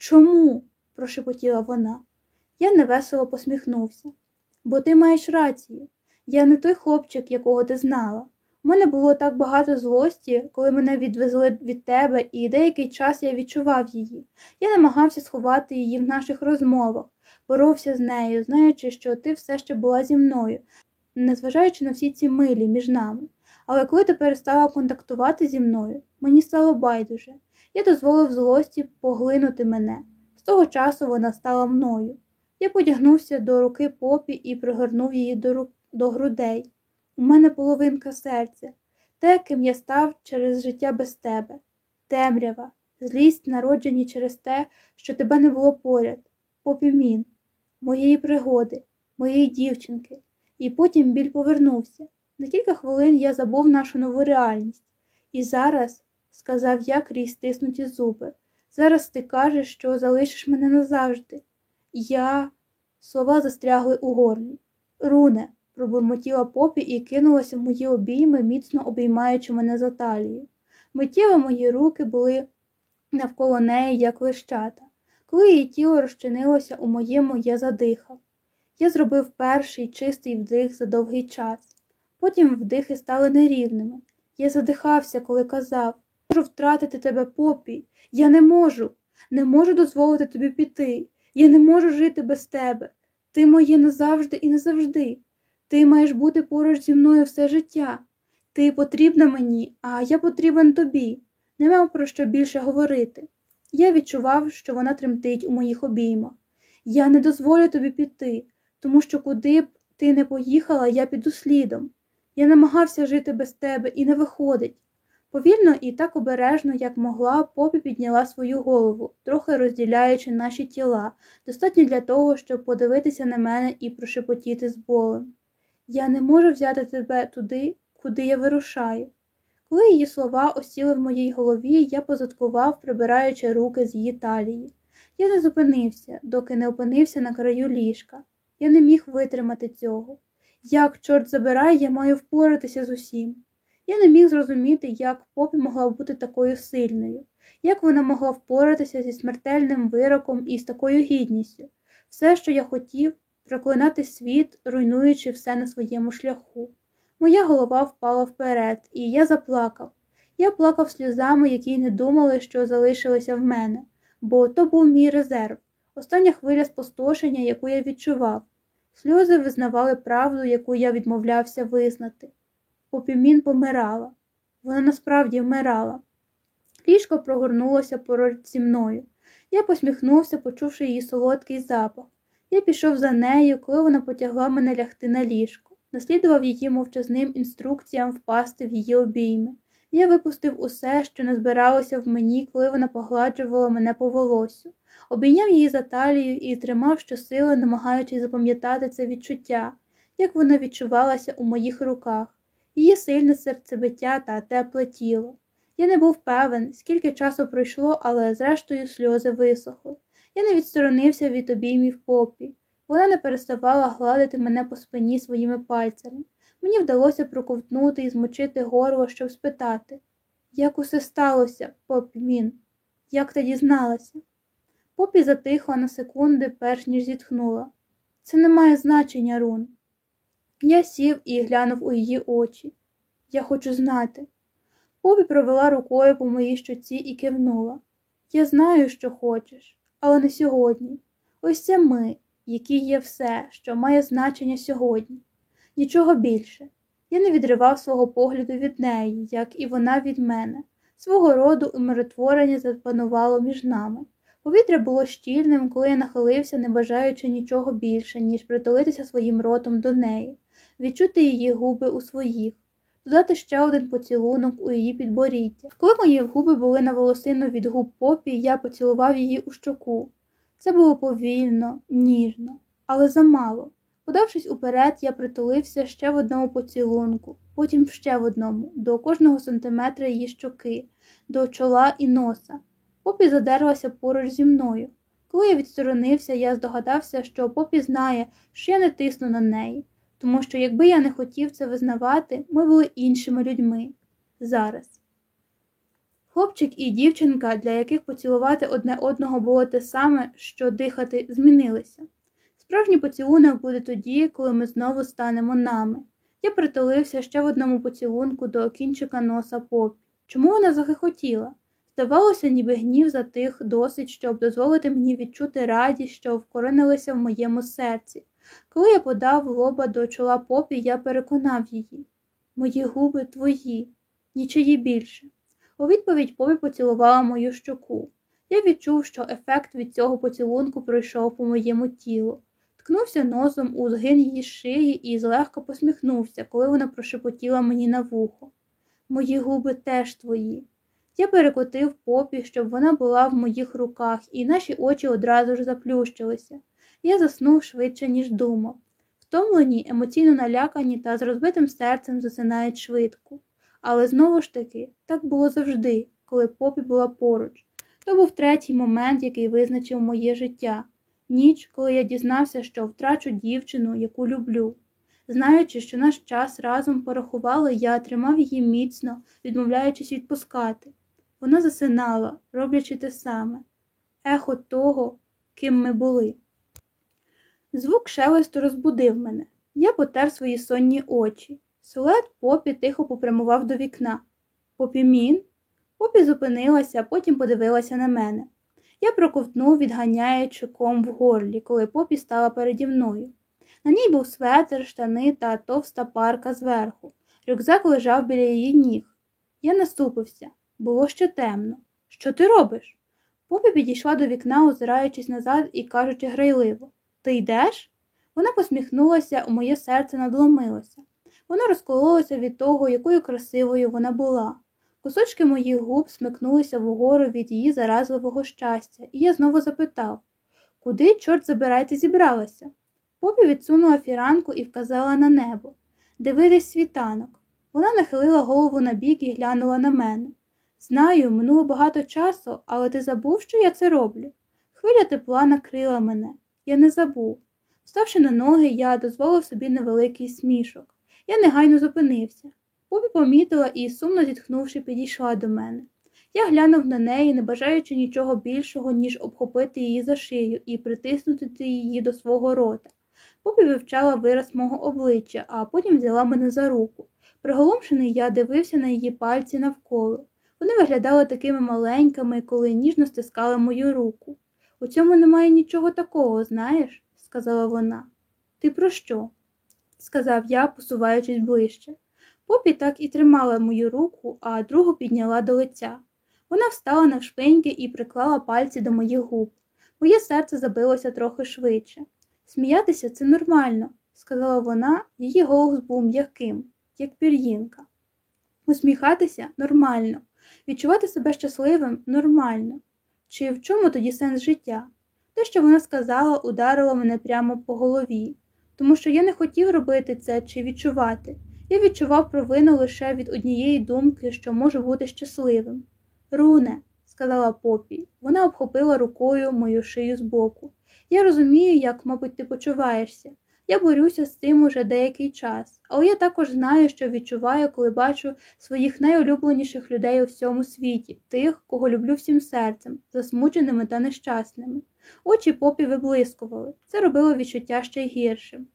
Чому? прошепотіла вона. Я невесело посміхнувся. Бо ти маєш рацію. Я не той хлопчик, якого ти знала. У мене було так багато злості, коли мене відвезли від тебе, і деякий час я відчував її. Я намагався сховати її в наших розмовах, боровся з нею, знаючи, що ти все ще була зі мною, незважаючи на всі ці милі між нами. Але коли ти перестала контактувати зі мною, мені стало байдуже. Я дозволив злості поглинути мене. З того часу вона стала мною. Я потягнувся до руки попі і пригорнув її до, ру... до грудей. У мене половинка серця, те, ким я став через життя без тебе, темрява, злість, народжені через те, що тебе не було поряд, попімін, моєї пригоди, моєї дівчинки, і потім біль повернувся. На кілька хвилин я забув нашу нову реальність. І зараз, сказав я крізь стиснуті зуби, зараз ти кажеш, що залишиш мене назавжди. Я. Слова застрягли у горлі. Руне, пробурмотіла попі і кинулася в мої обійми, міцно обіймаючи мене за талію. Миттєво мої руки були навколо неї, як лищата. Коли її тіло розчинилося у моєму, я задихав. Я зробив перший чистий вдих за довгий час. Потім вдихи стали нерівними. Я задихався, коли казав можу втратити тебе попі. Я не можу, не можу дозволити тобі піти. Я не можу жити без тебе. Ти моє назавжди і назавжди. Ти маєш бути поруч зі мною все життя. Ти потрібна мені, а я потрібен тобі. Не мав про що більше говорити. Я відчував, що вона тремтить у моїх обіймах. Я не дозволю тобі піти, тому що куди б ти не поїхала, я піду слідом. Я намагався жити без тебе і не виходить. Повільно і так обережно, як могла, попі підняла свою голову, трохи розділяючи наші тіла, достатньо для того, щоб подивитися на мене і прошепотіти з болем. Я не можу взяти тебе туди, куди я вирушаю. Коли її слова осіли в моїй голові, я позадкував, прибираючи руки з її талії. Я не зупинився, доки не опинився на краю ліжка. Я не міг витримати цього. Як, чорт забирай, я маю впоратися з усім. Я не міг зрозуміти, як попі могла бути такою сильною, як вона могла впоратися зі смертельним вироком і з такою гідністю. Все, що я хотів, проклинати світ, руйнуючи все на своєму шляху. Моя голова впала вперед, і я заплакав. Я плакав сльозами, які не думали, що залишилися в мене, бо то був мій резерв, остання хвиля спустошення, яку я відчував. Сльози визнавали правду, яку я відмовлявся визнати. Попімін помирала. Вона насправді вмирала. Ліжко прогорнулося поруч зі мною. Я посміхнувся, почувши її солодкий запах. Я пішов за нею, коли вона потягла мене лягти на ліжко, наслідував її мовчазним інструкціям впасти в її обійми. Я випустив усе, що не збиралося в мені, коли вона погладжувала мене по волосю, обійняв її за талію і тримав щосили, намагаючись запам'ятати це відчуття, як воно відчувалося у моїх руках, її сильне серцебиття та тепле тіло. Я не був певен, скільки часу пройшло, але зрештою сльози висохли. Я не відсторонився від обіймів попі. Вона не переставала гладити мене по спині своїми пальцями. Мені вдалося проковтнути і змочити горло, щоб спитати, як усе сталося, попі мін, як ти дізналася? Попі затихла на секунди, перш ніж зітхнула. Це не має значення, Рун. Я сів і глянув у її очі. Я хочу знати. Попі провела рукою по моїй щоці і кивнула. Я знаю, що хочеш, але не сьогодні. Ось це ми, які є все, що має значення сьогодні. Нічого більше. Я не відривав свого погляду від неї, як і вона від мене. Свого роду умиротворення запанувало між нами. Повітря було щільним, коли я нахилився, не бажаючи нічого більше, ніж притулитися своїм ротом до неї, відчути її губи у своїх, додати ще один поцілунок у її підборіддя. Коли мої губи були на волосину від губ попі, я поцілував її у щоку. Це було повільно, ніжно, але замало. Подавшись уперед, я притулився ще в одному поцілунку, потім ще в одному, до кожного сантиметра її щоки, до чола і носа. Попі задерлася поруч зі мною. Коли я відсторонився, я здогадався, що попі знає, що я не тисну на неї, тому що якби я не хотів це визнавати, ми були іншими людьми зараз. Хлопчик і дівчинка, для яких поцілувати одне одного було те саме, що дихати, змінилися. Справжній поцілунок буде тоді, коли ми знову станемо нами. Я притулився ще в одному поцілунку до кінчика носа попі. Чому вона захихотіла? Здавалося, ніби гнів затих досить, щоб дозволити мені відчути радість, що вкоренилася в моєму серці. Коли я подав лоба до чола попі, я переконав її мої губи твої, нічиї більше. У відповідь попі поцілувала мою щоку. Я відчув, що ефект від цього поцілунку пройшов по моєму тілу. Ткнувся носом у згин її шиї і злегка посміхнувся, коли вона прошепотіла мені на вухо. Мої губи теж твої. Я перекотив попі, щоб вона була в моїх руках, і наші очі одразу ж заплющилися. Я заснув швидше, ніж думав. Втомлені, емоційно налякані та з розбитим серцем засинають швидко. Але знову ж таки, так було завжди, коли попі була поруч. То був третій момент, який визначив моє життя ніч, коли я дізнався, що втрачу дівчину, яку люблю. Знаючи, що наш час разом порахували, я тримав її міцно, відмовляючись відпускати. Вона засинала, роблячи те саме ехо того, ким ми були. Звук шелесту розбудив мене. Я потер свої сонні очі. Силует попі тихо попрямував до вікна. Попі мін? Попі зупинилася, потім подивилася на мене. Я проковтнув, відганяючи ком в горлі, коли попі стала переді мною. На ній був светр, штани та товста парка зверху. Рюкзак лежав біля її ніг. Я наступився. Було ще темно. Що ти робиш? Попі підійшла до вікна, озираючись назад і кажучи грайливо Ти йдеш? Вона посміхнулася, у моє серце надломилося. Воно розкололося від того, якою красивою вона була. Кусочки моїх губ смикнулися вгору від її заразливого щастя, і я знову запитав Куди, чорт забирайте, зібралася? Попі відсунула фіранку і вказала на небо. Дивитись світанок. Вона нахилила голову на бік і глянула на мене. Знаю, минуло багато часу, але ти забув, що я це роблю. Хвиля тепла накрила мене. Я не забув. Ставши на ноги, я дозволив собі невеликий смішок. Я негайно зупинився. Попі помітила і, сумно зітхнувши, підійшла до мене. Я глянув на неї, не бажаючи нічого більшого, ніж обхопити її за шию і притиснути її до свого рота. Попі вивчала вираз мого обличчя, а потім взяла мене за руку. Приголомшений я дивився на її пальці навколо. Вони виглядали такими маленькими, коли ніжно стискали мою руку. У цьому немає нічого такого, знаєш, сказала вона. Ти про що? сказав я, посуваючись ближче. Попі так і тримала мою руку, а другу підняла до лиця. Вона встала навшпиньки і приклала пальці до моїх губ. Моє серце забилося трохи швидше. Сміятися це нормально, сказала вона, її голос був м'яким, як пір'їнка. Усміхатися нормально, відчувати себе щасливим нормально. Чи в чому тоді сенс життя? Те, що вона сказала, ударило мене прямо по голові, тому що я не хотів робити це чи відчувати. Я відчував провину лише від однієї думки, що можу бути щасливим. Руне, сказала попі, вона обхопила рукою мою шию збоку. Я розумію, як, мабуть, ти почуваєшся. Я борюся з цим уже деякий час, але я також знаю, що відчуваю, коли бачу своїх найулюбленіших людей у всьому світі, тих, кого люблю всім серцем, засмученими та нещасними. Очі попі виблискували. Це робило відчуття ще гіршим.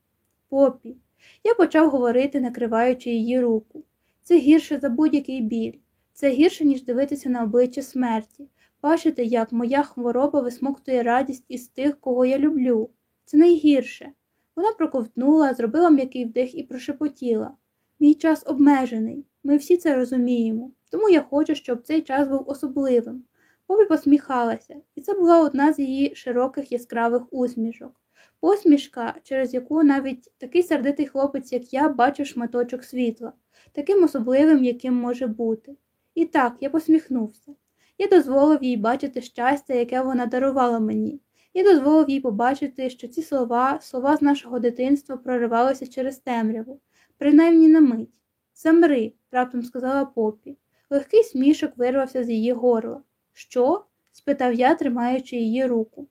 Попі. Я почав говорити, накриваючи її руку. Це гірше за будь-який біль. Це гірше, ніж дивитися на обличчя смерті, бачити, як моя хвороба висмоктує радість із тих, кого я люблю. Це найгірше. Вона проковтнула, зробила м'який вдих і прошепотіла. Мій час обмежений, ми всі це розуміємо, тому я хочу, щоб цей час був особливим. Побі посміхалася, і це була одна з її широких яскравих усмішок. Посмішка, через яку навіть такий сердитий хлопець, як я, бачив шматочок світла, таким особливим, яким може бути. І так, я посміхнувся. Я дозволив їй бачити щастя, яке вона дарувала мені, і дозволив їй побачити, що ці слова, слова з нашого дитинства проривалися через темряву, принаймні на мить. Замри, раптом сказала попі. Легкий смішок вирвався з її горла. Що? спитав я, тримаючи її руку.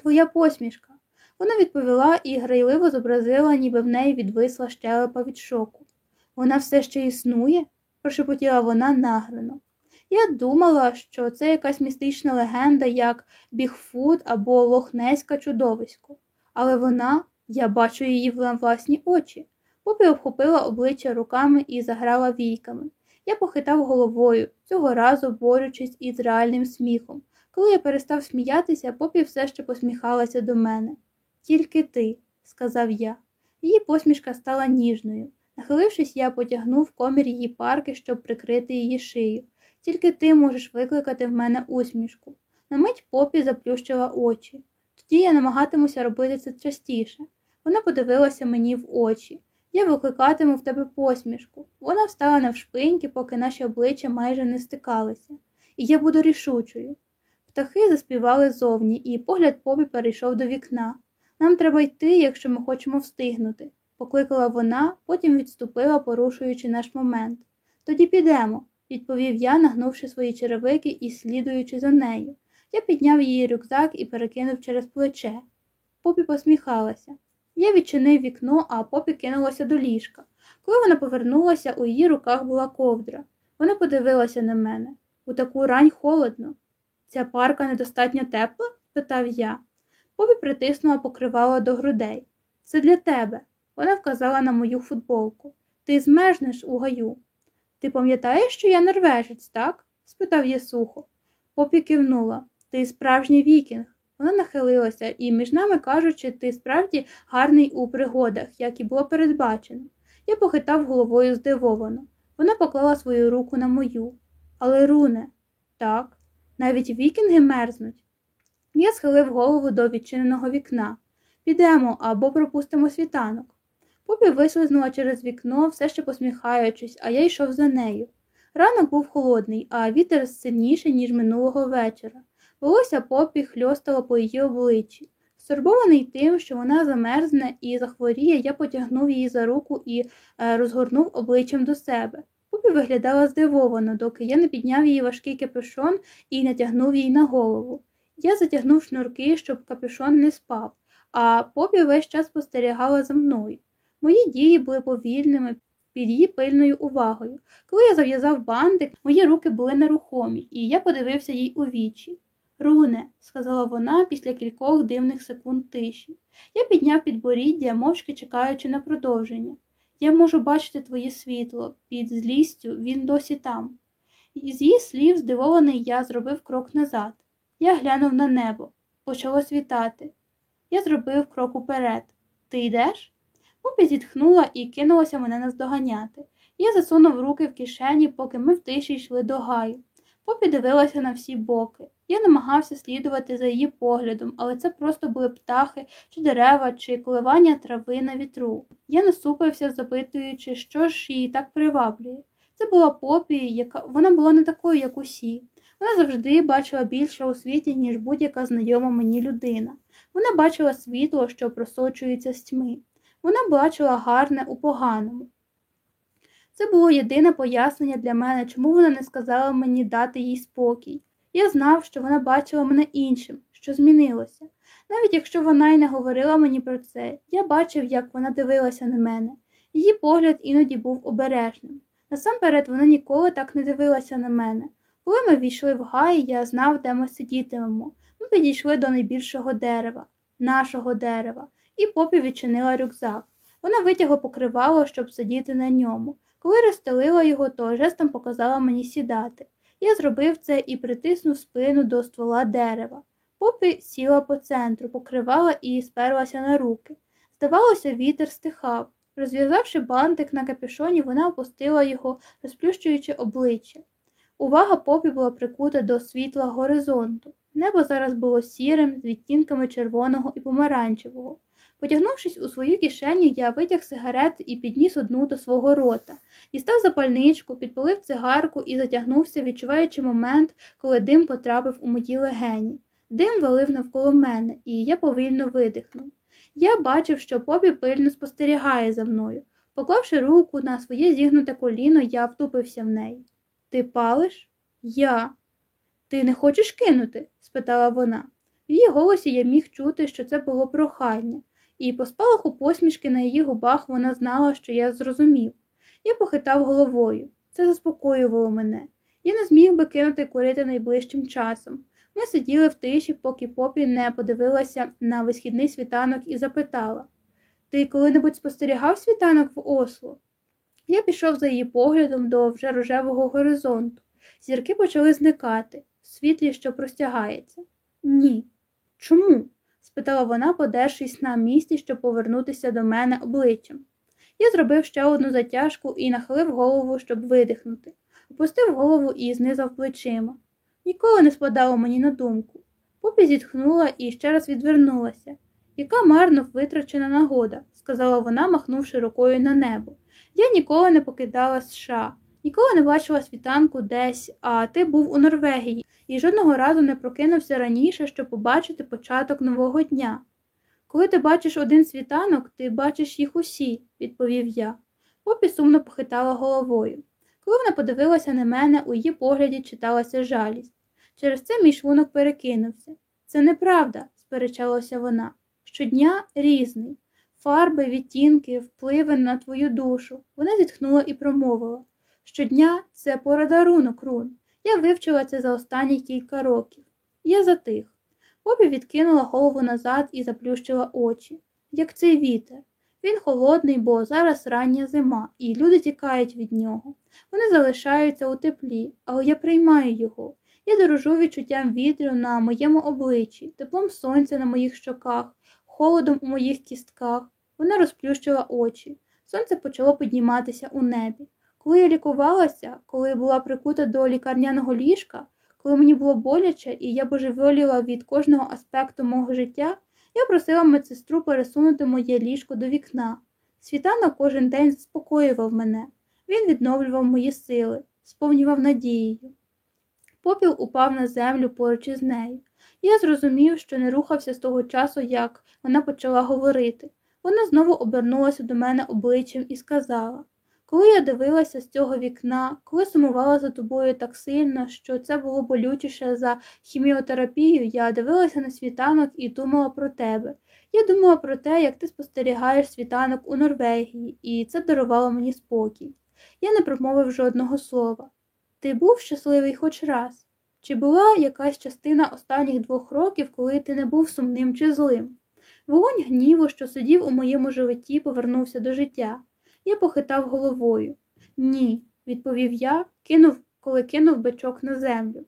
Твоя посмішка. Вона відповіла і грайливо зобразила, ніби в неї відвисла щелепа від шоку. Вона все ще існує? прошепотіла вона награно. Я думала, що це якась містична легенда, як Бігфут або Лохнеська чудовисько. Але вона, я бачу її на власні очі. Попі обхопила обличчя руками і заграла війками. Я похитав головою, цього разу борючись із реальним сміхом. Коли я перестав сміятися, попі все ще посміхалася до мене. Тільки ти, сказав я. Її посмішка стала ніжною. Нахилившись, я потягнув комір її парки, щоб прикрити її шию. Тільки ти можеш викликати в мене усмішку. На мить попі заплющила очі. Тоді я намагатимуся робити це частіше. Вона подивилася мені в очі. Я викликатиму в тебе посмішку. Вона встала навшпиньки, поки наші обличчя майже не стикалися. І я буду рішучою. Птахи заспівали зовні, і погляд попі перейшов до вікна. Нам треба йти, якщо ми хочемо встигнути, покликала вона, потім відступила, порушуючи наш момент. Тоді підемо, відповів я, нагнувши свої черевики і слідуючи за нею. Я підняв її рюкзак і перекинув через плече. Попі посміхалася. Я відчинив вікно, а попі кинулася до ліжка. Коли вона повернулася, у її руках була ковдра. Вона подивилася на мене. У таку рань холодно. Ця парка недостатньо тепла? питав я. Попі притиснула покривало до грудей. Це для тебе. Вона вказала на мою футболку. Ти змежнеш у гаю. Ти пам'ятаєш, що я норвежець, так? спитав я. Попі кивнула. Ти справжній вікінг. Вона нахилилася, і, між нами кажучи, ти справді гарний у пригодах, як і було передбачено. Я похитав головою здивовано. Вона поклала свою руку на мою. Але, Руне, так, навіть вікінги мерзнуть. Я схилив голову до відчиненого вікна. Підемо або пропустимо світанок. Попі вислизнула через вікно, все ще посміхаючись, а я йшов за нею. Ранок був холодний, а вітер сильніший, ніж минулого вечора. Волосся попі хльостало по її обличчі. Стурбований тим, що вона замерзне і захворіє, я потягнув її за руку і е, розгорнув обличчям до себе. Попі виглядала здивовано, доки я не підняв її важкий капюшон і натягнув їй на голову. Я затягнув шнурки, щоб капюшон не спав, а попі весь час спостерігала за мною. Мої дії були повільними під її пильною увагою. Коли я зав'язав бантик, мої руки були нерухомі, і я подивився їй у вічі. Руне, сказала вона після кількох дивних секунд тиші. Я підняв підборіддя, мовчки чекаючи на продовження. Я можу бачити твоє світло, під злістю він досі там. І з її слів, здивований, я зробив крок назад. Я глянув на небо. Почало світати. Я зробив крок уперед. Ти йдеш? Попі зітхнула і кинулася мене наздоганяти. Я засунув руки в кишені, поки ми в тиші йшли до гаю. Попі дивилася на всі боки. Я намагався слідувати за її поглядом, але це просто були птахи, чи дерева, чи коливання трави на вітру. Я насупився, запитуючи, що ж її так приваблює. Це була попі, яка вона була не такою, як усі. Вона завжди бачила більше у світі, ніж будь-яка знайома мені людина. Вона бачила світло, що просочується з тьми. Вона бачила гарне у поганому. Це було єдине пояснення для мене, чому вона не сказала мені дати їй спокій. Я знав, що вона бачила мене іншим, що змінилося. Навіть якщо вона й не говорила мені про це, я бачив, як вона дивилася на мене. Її погляд іноді був обережним. Насамперед вона ніколи так не дивилася на мене. Коли ми війшли в гай, я знав, де ми сидітимемо. Ми підійшли до найбільшого дерева, нашого дерева, і попі відчинила рюкзак. Вона витягла покривало, щоб сидіти на ньому. Коли розстелила його, то жестом показала мені сідати. Я зробив це і притиснув спину до ствола дерева. Попі сіла по центру, покривала і сперлася на руки. Здавалося, вітер стихав. Розв'язавши бантик на капюшоні, вона опустила його, розплющуючи обличчя. Увага попі була прикута до світла горизонту. Небо зараз було сірим, з відтінками червоного і помаранчевого. Потягнувшись у свою кишеню, я витяг сигарет і підніс одну до свого рота. Дістав запальничку, підпалив цигарку і затягнувся, відчуваючи момент, коли дим потрапив у мої легені. Дим валив навколо мене, і я повільно видихнув. Я бачив, що попі пильно спостерігає за мною. Поклавши руку на своє зігнуте коліно, я втупився в неї. Ти палиш? Я. Ти не хочеш кинути? спитала вона. В її голосі я міг чути, що це було прохання, і по спалаху посмішки на її губах вона знала, що я зрозумів. Я похитав головою. Це заспокоювало мене. Я не зміг би кинути курити найближчим часом. Ми сиділи в тиші, поки попі не подивилася на висхідний світанок і запитала Ти коли-небудь спостерігав світанок в Осло? Я пішов за її поглядом до вже рожевого горизонту. Зірки почали зникати, в світлі, що простягається. Ні. Чому? Спитала вона, подершись на місці, щоб повернутися до мене обличчям. Я зробив ще одну затяжку і нахилив голову, щоб видихнути, опустив голову і знизав плечима. Ніколи не спадало мені на думку. Попі зітхнула і ще раз відвернулася. Яка марно витрачена нагода, сказала вона, махнувши рукою на небо. Я ніколи не покидала США, ніколи не бачила світанку десь, а ти був у Норвегії і жодного разу не прокинувся раніше, щоб побачити початок нового дня. Коли ти бачиш один світанок, ти бачиш їх усі, відповів я. Попі сумно похитала головою. Коли вона подивилася на мене, у її погляді читалася жалість. Через це мій шлунок перекинувся. Це неправда, сперечалася вона. Щодня різний. Фарби, відтінки, впливи на твою душу. Вона зітхнула і промовила. Щодня це подарунок, рун. Я вивчила це за останні кілька років. Я затих. Бобі відкинула голову назад і заплющила очі, як цей вітер. Він холодний, бо зараз рання зима, і люди тікають від нього. Вони залишаються у теплі, але я приймаю його. Я дорожу відчуттям вітру на моєму обличчі, теплом сонця на моїх щоках, холодом у моїх кістках. Вона розплющила очі. Сонце почало підніматися у небі. Коли я лікувалася, коли була прикута до лікарняного ліжка, коли мені було боляче і я божеволіла від кожного аспекту мого життя, я просила медсестру пересунути моє ліжко до вікна. Світанок кожен день заспокоював мене. Він відновлював мої сили, сповнював надією. Попіл упав на землю поруч із нею. Я зрозумів, що не рухався з того часу, як вона почала говорити. Вона знову обернулася до мене обличчям і сказала коли я дивилася з цього вікна, коли сумувала за тобою так сильно, що це було болючіше за хіміотерапію, я дивилася на світанок і думала про тебе. Я думала про те, як ти спостерігаєш світанок у Норвегії, і це дарувало мені спокій. Я не промовив жодного слова. Ти був щасливий хоч раз? Чи була якась частина останніх двох років, коли ти не був сумним чи злим? Вогонь гніву, що сидів у моєму животі, повернувся до життя. Я похитав головою. Ні, відповів я, кинув, коли кинув бичок на землю.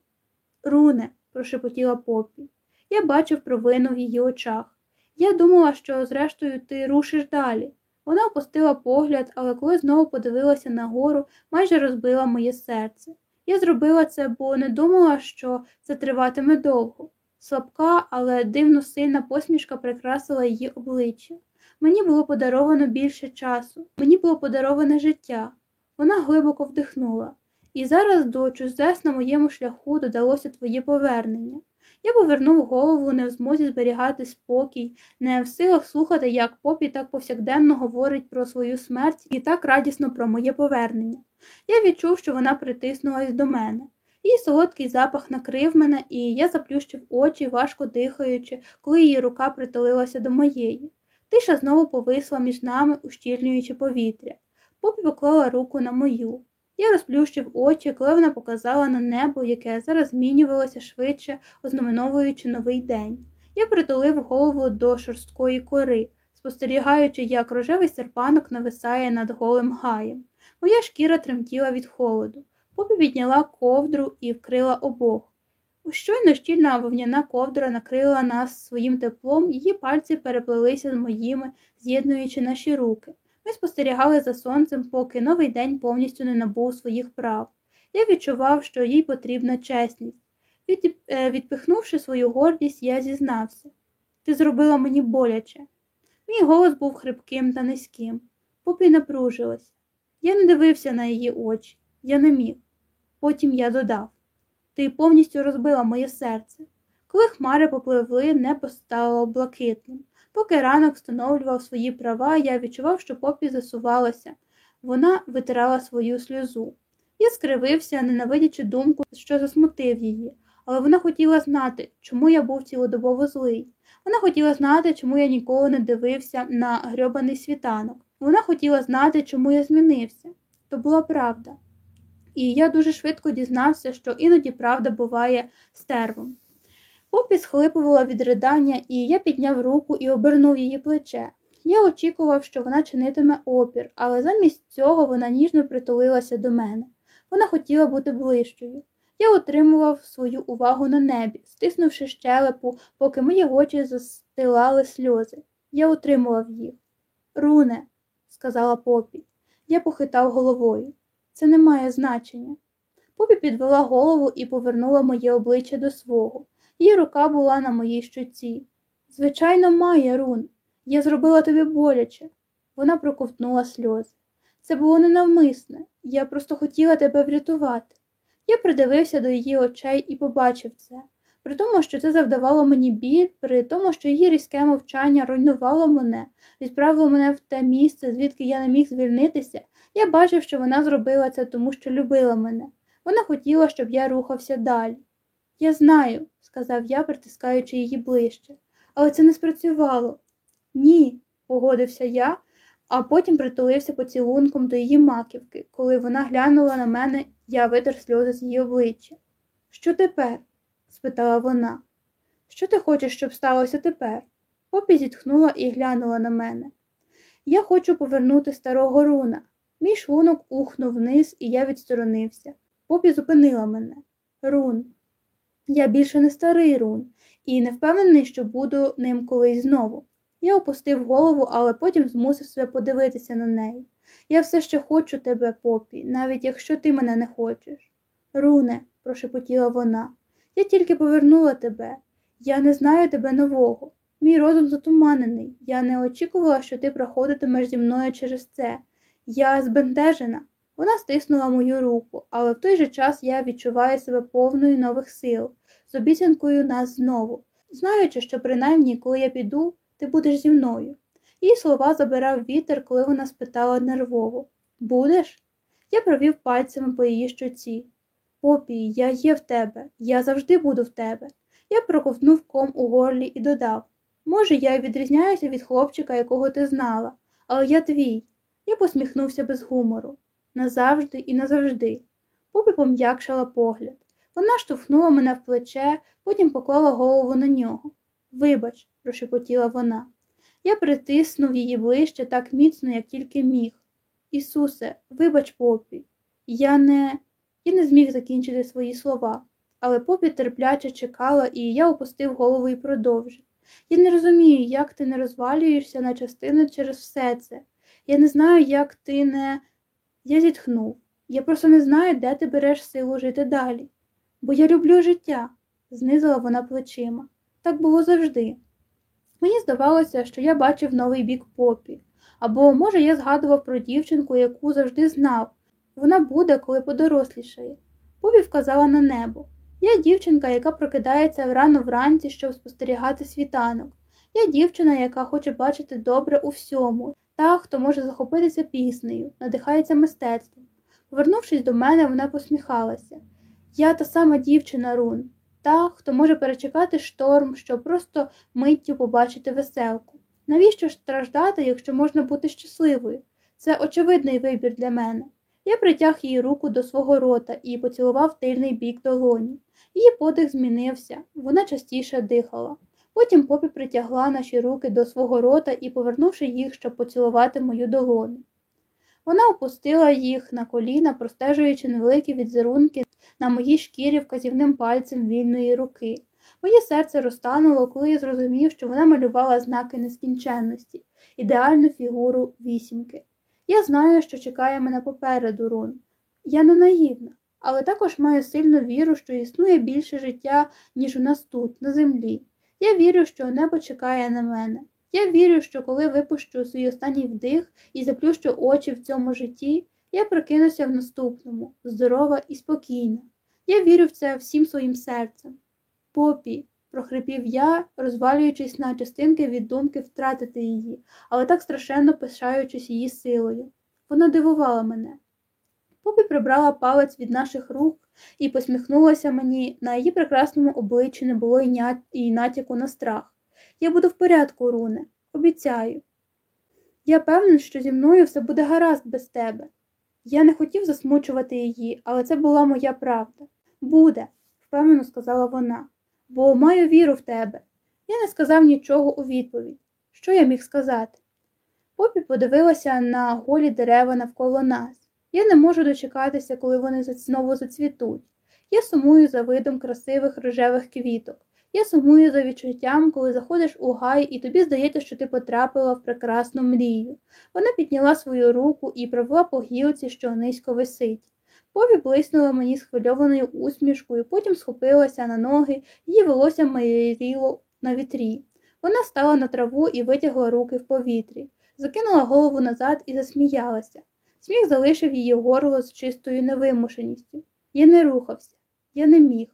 Руне, прошепотіла попі. Я бачив провину в її очах. Я думала, що, зрештою, ти рушиш далі. Вона опустила погляд, але коли знову подивилася нагору, майже розбила моє серце. Я зробила це, бо не думала, що це триватиме довго. Слабка, але дивно сильна посмішка прикрасила її обличчя. Мені було подаровано більше часу, мені було подароване життя. Вона глибоко вдихнула. І зараз, дочу, здесь на моєму шляху додалося твоє повернення. Я повернув голову, не в змозі зберігати спокій, не в силах слухати, як попі так повсякденно говорить про свою смерть і так радісно про моє повернення. Я відчув, що вона притиснулась до мене. Її солодкий запах накрив мене, і я заплющив очі, важко дихаючи, коли її рука притулилася до моєї. Тиша знову повисла між нами, ущільнюючи повітря. Попі поклала руку на мою. Я розплющив очі, коли вона показала на небо, яке зараз змінювалося швидше, ознаменовуючи новий день. Я притулив голову до шорсткої кори, спостерігаючи, як рожевий серпанок нависає над голим гаєм. Моя шкіра тремтіла від холоду. Попі підняла ковдру і вкрила обох. Щойно щільна вовняна ковдра накрила нас своїм теплом, її пальці переплелися з моїми, з'єднуючи наші руки. Ми спостерігали за сонцем, поки новий день повністю не набув своїх прав. Я відчував, що їй потрібна чесність. Від... Е, відпихнувши свою гордість, я зізнався ти зробила мені боляче. Мій голос був хрипким та низьким. Попі напружилась. Я не дивився на її очі, я не міг. Потім я додав ти повністю розбила моє серце. Коли хмари попливли, небо стало блакитним. Поки ранок встановлював свої права, я відчував, що попі засувалася. Вона витирала свою сльозу. Я скривився, ненавидячи думку, що засмутив її, але вона хотіла знати, чому я був цілодобово злий. Вона хотіла знати, чому я ніколи не дивився на грьобаний світанок. Вона хотіла знати, чому я змінився. То була правда. І я дуже швидко дізнався, що іноді правда буває стервом. Попі схлипувала від ридання, і я підняв руку і обернув її плече. Я очікував, що вона чинитиме опір, але замість цього вона ніжно притулилася до мене. Вона хотіла бути ближчою. Я отримував свою увагу на небі, стиснувши щелепу, поки мої очі застилали сльози. Я отримував їх. Руне, сказала попі. Я похитав головою. Це не має значення. Попі підвела голову і повернула моє обличчя до свого. Її рука була на моїй щоці. Звичайно, має, Рун. Я зробила тобі боляче. Вона проковтнула сльози. Це було ненавмисне. Я просто хотіла тебе врятувати. Я придивився до її очей і побачив це. При тому, що це завдавало мені біль, при тому, що її різке мовчання руйнувало мене, відправило мене в те місце, звідки я не міг звільнитися, я бачив, що вона зробила це тому, що любила мене. Вона хотіла, щоб я рухався далі. Я знаю, сказав я, притискаючи її ближче, але це не спрацювало. Ні, погодився я, а потім притулився поцілунком до її маківки. Коли вона глянула на мене, я витер сльози з її обличчя. Що тепер? спитала вона. Що ти хочеш, щоб сталося тепер? Попі зітхнула і глянула на мене. Я хочу повернути старого руна. Мій шлунок ухнув вниз, і я відсторонився. Попі зупинила мене. Рун. Я більше не старий рун, і не впевнений, що буду ним колись знову. Я опустив голову, але потім змусив себе подивитися на неї. Я все ще хочу тебе, попі, навіть якщо ти мене не хочеш. Руне, прошепотіла вона, я тільки повернула тебе. Я не знаю тебе нового. Мій розум затуманений. Я не очікувала, що ти проходитимеш зі мною через це. Я збентежена. Вона стиснула мою руку, але в той же час я відчуваю себе повною нових сил, з обіцянкою нас знову, знаючи, що принаймні, коли я піду, ти будеш зі мною. Її слова забирав вітер, коли вона спитала нервово Будеш? Я провів пальцями по її щоці. Попі, я є в тебе, я завжди буду в тебе. Я проковтнув ком у горлі і додав Може, я й відрізняюся від хлопчика, якого ти знала, але я твій. Я посміхнувся без гумору. Назавжди і назавжди. Попі пом'якшала погляд. Вона штовхнула мене в плече, потім поклала голову на нього. Вибач, прошепотіла вона. Я притиснув її ближче так міцно, як тільки міг. Ісусе, вибач, попі. Я не. Я не зміг закінчити свої слова, але попі терпляче чекала, і я опустив голову і продовжив. Я не розумію, як ти не розвалюєшся на частини через все це. Я не знаю, як ти не. Я зітхнув. Я просто не знаю, де ти береш силу жити далі. Бо я люблю життя, знизила вона плечима. Так було завжди. Мені здавалося, що я бачив новий бік попі, або, може, я згадував про дівчинку, яку завжди знав. Вона буде, коли подорослішає. Попі вказала на небо. Я дівчинка, яка прокидається рано вранці, щоб спостерігати світанок. Я дівчина, яка хоче бачити добре у всьому, та, хто може захопитися піснею, надихається мистецтвом. Повернувшись до мене, вона посміхалася. Я та сама дівчина Рун, та, хто може перечекати шторм, щоб просто миттю побачити веселку. Навіщо страждати, якщо можна бути щасливою? Це очевидний вибір для мене. Я притяг її руку до свого рота і поцілував тильний бік долоні. Її подих змінився, вона частіше дихала. Потім попі притягла наші руки до свого рота і, повернувши їх, щоб поцілувати мою долону. Вона опустила їх на коліна, простежуючи невеликі відзерунки на моїй шкірі вказівним пальцем вільної руки. Моє серце розтануло, коли я зрозумів, що вона малювала знаки нескінченності, ідеальну фігуру вісімки. Я знаю, що чекає мене попереду рун. Я не наївна, але також маю сильну віру, що існує більше життя, ніж у нас тут, на землі. Я вірю, що небо чекає на мене. Я вірю, що коли випущу свій останній вдих і заплющу очі в цьому житті, я прокинуся в наступному, здорова і спокійна. Я вірю в це всім своїм серцем. Попі, прохрипів я, розвалюючись на частинки від думки втратити її, але так страшенно пишаючись її силою. Вона дивувала мене. Попі прибрала палець від наших рук і посміхнулася мені, на її прекрасному обличчі не було і натяку на страх. Я буду в порядку, Руне, обіцяю. Я певна, що зі мною все буде гаразд без тебе. Я не хотів засмучувати її, але це була моя правда. Буде, впевнено сказала вона, бо маю віру в тебе. Я не сказав нічого у відповідь. Що я міг сказати? Попі подивилася на голі дерева навколо нас. Я не можу дочекатися, коли вони знову зацвітуть. Я сумую за видом красивих рожевих квіток. Я сумую за відчуттям, коли заходиш у гай, і тобі здається, що ти потрапила в прекрасну мрію. Вона підняла свою руку і провела по гілці, що низько висить. Пові блиснула мені схвильованою усмішкою, потім схопилася на ноги, її волосся майріло на вітрі. Вона стала на траву і витягла руки в повітрі, закинула голову назад і засміялася. Сміх залишив її горло з чистою невимушеністю. Я не рухався, я не міг.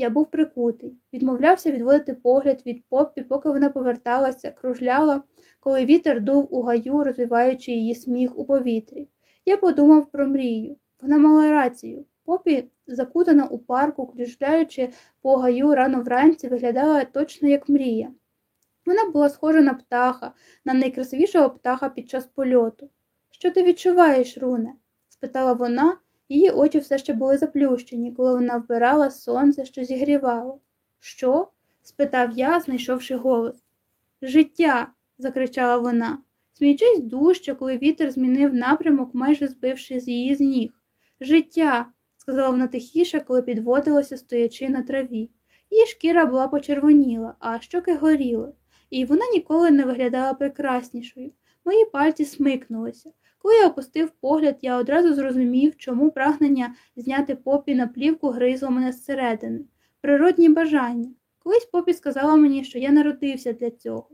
Я був прикутий, відмовлявся відводити погляд від поппі, поки вона поверталася, кружляла, коли вітер дув у гаю, розвиваючи її сміх у повітрі. Я подумав про мрію. Вона мала рацію. Попі, закутана у парку, кружляючи по гаю рано вранці, виглядала точно як мрія. Вона була схожа на птаха, на найкрасивішого птаха під час польоту. Що ти відчуваєш, Руне? спитала вона, її очі все ще були заплющені, коли вона вбирала сонце, що зігрівало. Що? спитав я, знайшовши голос. Життя. закричала вона, сміючись дужче, коли вітер змінив напрямок, майже збивши з її з ніг. Життя, сказала вона тихіше, коли підводилася, стоячи на траві. Її шкіра була почервоніла, а щоки горіли, і вона ніколи не виглядала прекраснішою. Мої пальці смикнулися. Коли я опустив погляд, я одразу зрозумів, чому прагнення зняти попі на плівку гризло мене зсередини. Природні бажання. Колись попі сказала мені, що я народився для цього.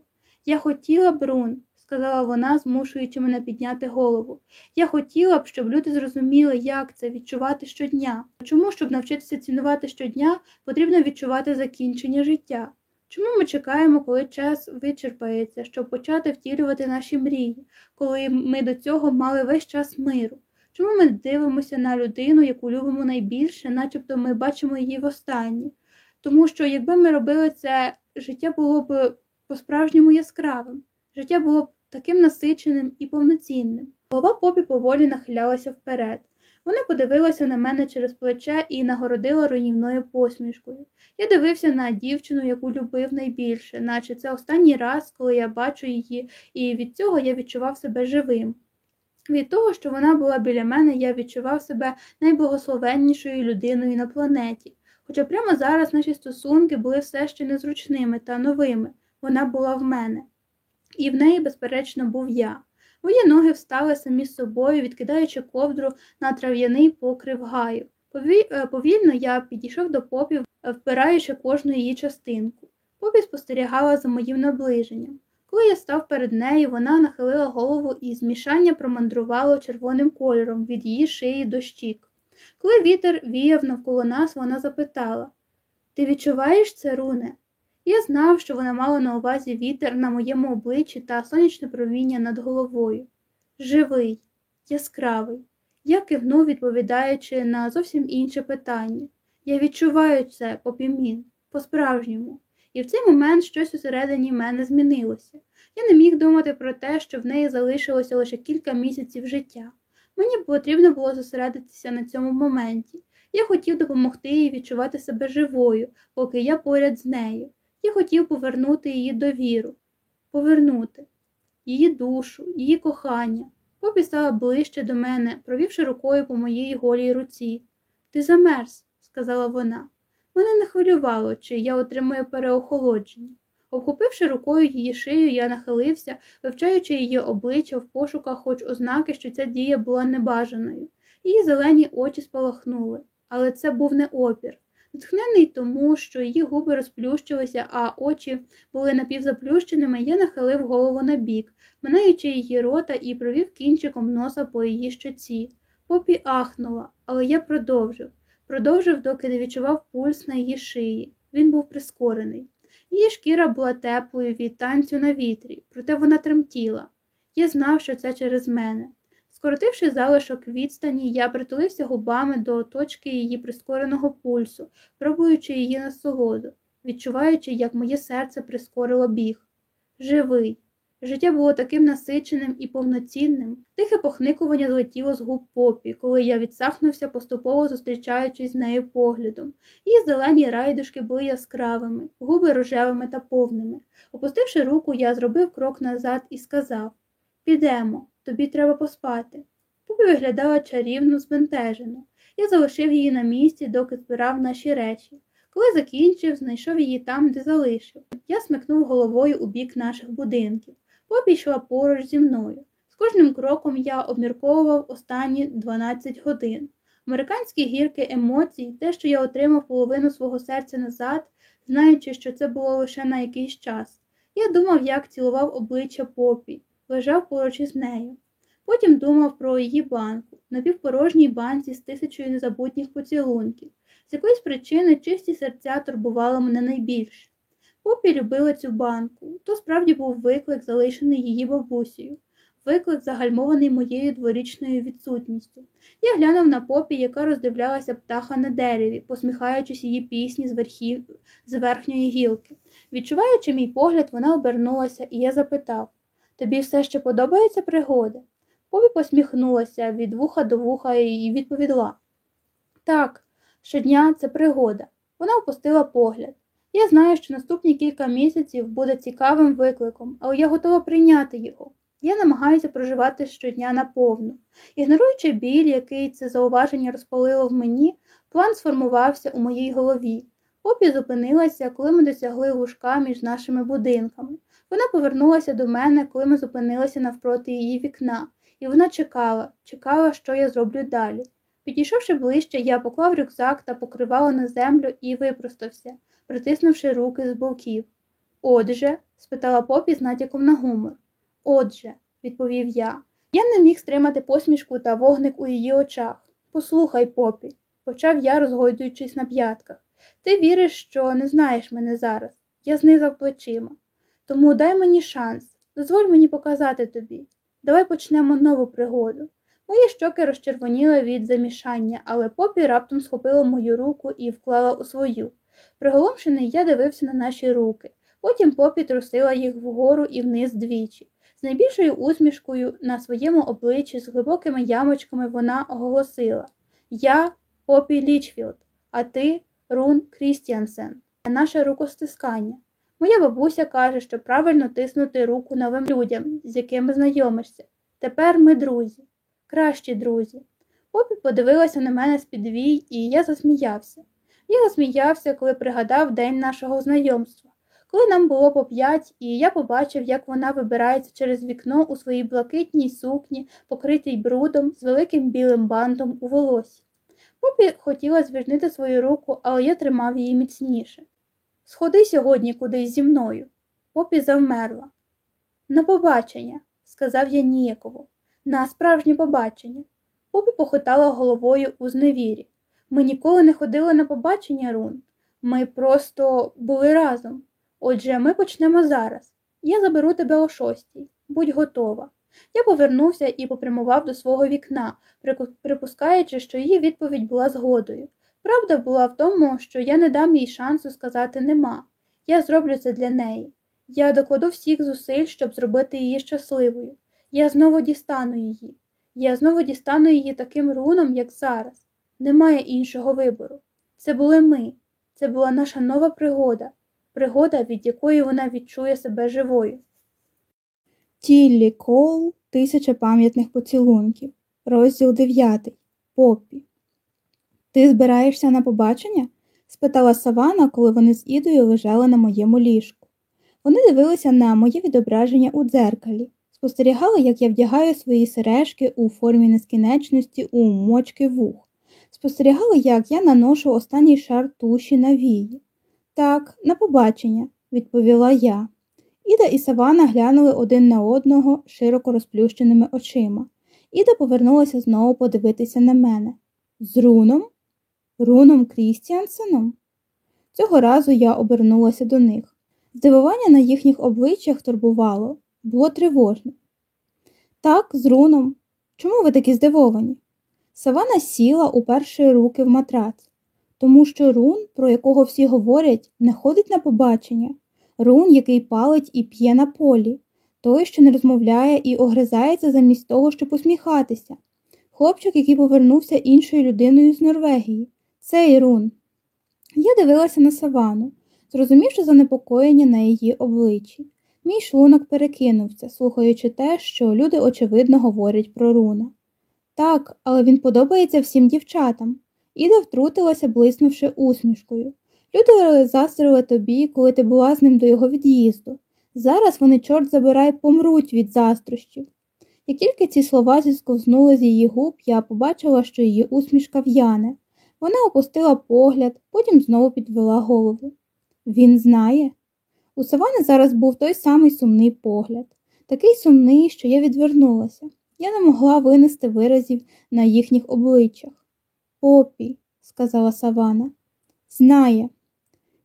Я хотіла Брун, сказала вона, змушуючи мене підняти голову. Я хотіла б, щоб люди зрозуміли, як це відчувати щодня. Чому, щоб навчитися цінувати щодня, потрібно відчувати закінчення життя? Чому ми чекаємо, коли час вичерпається, щоб почати втілювати наші мрії, коли ми до цього мали весь час миру? Чому ми дивимося на людину, яку любимо найбільше, начебто ми бачимо її востаннє? Тому що якби ми робили це, життя було б по-справжньому яскравим, життя було б таким насиченим і повноцінним. Голова попі поволі нахилялася вперед. Вона подивилася на мене через плече і нагородила руйнівною посмішкою. Я дивився на дівчину, яку любив найбільше, наче це останній раз, коли я бачу її, і від цього я відчував себе живим. Від того, що вона була біля мене, я відчував себе найблагословеннішою людиною на планеті. Хоча прямо зараз наші стосунки були все ще незручними та новими. Вона була в мене, і в неї, безперечно, був я. Мої ноги встали самі з собою, відкидаючи ковдру на трав'яний покрив гаю. Е, повільно я підійшов до попів, впираючи кожну її частинку. Попі спостерігала за моїм наближенням. Коли я став перед нею, вона нахилила голову і змішання промандрувало червоним кольором від її шиї до щік. Коли вітер віяв навколо нас, вона запитала Ти відчуваєш це, руне? Я знав, що вона мала на увазі вітер на моєму обличчі та сонячне проміння над головою. Живий, яскравий. Я кивнув, відповідаючи на зовсім інше питання. Я відчуваю це попімін, по-справжньому, і в цей момент щось усередині мене змінилося. Я не міг думати про те, що в неї залишилося лише кілька місяців життя. Мені потрібно було зосередитися на цьому моменті. Я хотів допомогти їй відчувати себе живою, поки я поряд з нею. Я хотів повернути її довіру, повернути її душу, її кохання. Попі стала ближче до мене, провівши рукою по моїй голій руці. Ти замерз, сказала вона. Мене не хвилювало, чи я отримую переохолодження. Обхопивши рукою її шию, я нахилився, вивчаючи її обличчя в пошуках хоч ознаки, що ця дія була небажаною. Її зелені очі спалахнули, але це був не опір. Натхнений тому, що її губи розплющилися, а очі були напівзаплющеними, я нахилив голову на бік, минаючи її рота і провів кінчиком носа по її щоці. Попі ахнула, але я продовжив. Продовжив, доки не відчував пульс на її шиї. Він був прискорений. Її шкіра була теплою від танцю на вітрі, проте вона тремтіла. Я знав, що це через мене. Скоротивши залишок відстані, я притулився губами до точки її прискореного пульсу, пробуючи її насолоду, відчуваючи, як моє серце прискорило біг. Живий, Життя було таким насиченим і повноцінним. Тихе похникування злетіло з губ попі, коли я відсахнувся, поступово зустрічаючись з нею поглядом. Її зелені райдушки були яскравими, губи рожевими та повними. Опустивши руку, я зробив крок назад і сказав Підемо, тобі треба поспати. Попі виглядала чарівно збентежено. Я залишив її на місці, доки збирав наші речі. Коли закінчив, знайшов її там, де залишив. Я смикнув головою у бік наших будинків. Попі йшла поруч зі мною. З кожним кроком я обмірковував останні 12 годин. Американські гірки емоцій, те, що я отримав половину свого серця назад, знаючи, що це було лише на якийсь час. Я думав, як цілував обличчя попі, лежав поруч із нею. Потім думав про її банку, напівпорожній банці з тисячою незабутніх поцілунків. З якоїсь причини чисті серця турбували мене найбільше. Попі любила цю банку, то справді був виклик, залишений її бабусею, виклик, загальмований моєю дворічною відсутністю. Я глянув на попі, яка роздивлялася птаха на дереві, посміхаючись її пісні з верхів, з верхньої гілки. Відчуваючи мій погляд, вона обернулася, і я запитав Тобі все ще подобається пригода? Попі посміхнулася від вуха до вуха і відповіла Так, щодня це пригода. Вона опустила погляд. Я знаю, що наступні кілька місяців буде цікавим викликом, але я готова прийняти його. Я намагаюся проживати щодня наповну. Ігноруючи біль, який це зауваження розпалило в мені, план сформувався у моїй голові. Попі зупинилася, коли ми досягли лужка між нашими будинками. Вона повернулася до мене, коли ми зупинилися навпроти її вікна, і вона чекала, чекала, що я зроблю далі. Підійшовши ближче, я поклав рюкзак та покривало на землю і випростався, притиснувши руки з боків. Отже, спитала попі з натяком на гумор. Отже, відповів я. Я не міг стримати посмішку та вогник у її очах. Послухай, попі, почав я, розгойдуючись на п'ятках. Ти віриш, що не знаєш мене зараз. Я знизав плечима. Тому дай мені шанс, дозволь мені показати тобі. Давай почнемо нову пригоду. Мої щоки розчервоніли від замішання, але попі раптом схопила мою руку і вклала у свою. Приголомшений, я дивився на наші руки. Потім попі трусила їх вгору і вниз двічі. З найбільшою усмішкою на своєму обличчі з глибокими ямочками вона оголосила Я Попі Лічфілд, а ти Рун Крістіансен. Наше рукостискання. Моя бабуся каже, що правильно тиснути руку новим людям, з якими знайомишся. Тепер ми друзі, кращі друзі. Попі подивилася на мене з підвій, і я засміявся. Я засміявся, коли пригадав день нашого знайомства, коли нам було по п'ять, і я побачив, як вона вибирається через вікно у своїй блакитній сукні, покритій брудом, з великим білим бантом у волосі. Попі хотіла звільнити свою руку, але я тримав її міцніше. Сходи сьогодні кудись зі мною. Попі завмерла. На побачення, сказав я ніяково, на справжнє побачення. Попі похитала головою у зневірі. Ми ніколи не ходили на побачення, Рун. Ми просто були разом. Отже, ми почнемо зараз. Я заберу тебе о шостій. Будь готова. Я повернувся і попрямував до свого вікна, припускаючи, що її відповідь була згодою. Правда була в тому, що я не дам їй шансу сказати нема. Я зроблю це для неї. Я докладу всіх зусиль, щоб зробити її щасливою. Я знову дістану її. Я знову дістану її таким руном, як зараз. Немає іншого вибору. Це були ми. Це була наша нова пригода, пригода, від якої вона відчує себе живою. Тіллі Кол, Тисяча пам'ятних поцілунків, розділ 9. Поппі. Ти збираєшся на побачення? спитала Савана, коли вони з Ідою лежали на моєму ліжку. Вони дивилися на моє відображення у дзеркалі, спостерігали, як я вдягаю свої сережки у формі нескінченності у мочки вух, спостерігали, як я наношу останній шар туші на вії. Так, на побачення, відповіла я. Іда і Савана глянули один на одного широко розплющеними очима. Іда повернулася знову подивитися на мене. З руном? Руном Крістіансеном? Цього разу я обернулася до них. Здивування на їхніх обличчях турбувало, було тривожно. Так, з руном. Чому ви такі здивовані? Савана сіла, уперши руки в матрац, тому що рун, про якого всі говорять, не ходить на побачення, рун, який палить і п'є на полі, Той, що не розмовляє і огризається замість того, щоб усміхатися. Хлопчик, який повернувся іншою людиною з Норвегії. Це Ірун. Я дивилася на савану, зрозумівши занепокоєння на її обличчі. Мій шлунок перекинувся, слухаючи те, що люди очевидно говорять про руна. Так, але він подобається всім дівчатам. Іда втрутилася, блиснувши усмішкою. Люди заздрили тобі, коли ти була з ним до його від'їзду. Зараз вони, чорт забирай, помруть від заздрощів. Як тільки ці слова зісковзнули з її губ, я побачила, що її усмішка в'яне. Вона опустила погляд, потім знову підвела голову. Він знає. У Савани зараз був той самий сумний погляд, такий сумний, що я відвернулася. Я не могла винести виразів на їхніх обличчях. Попі, сказала Савана, знає.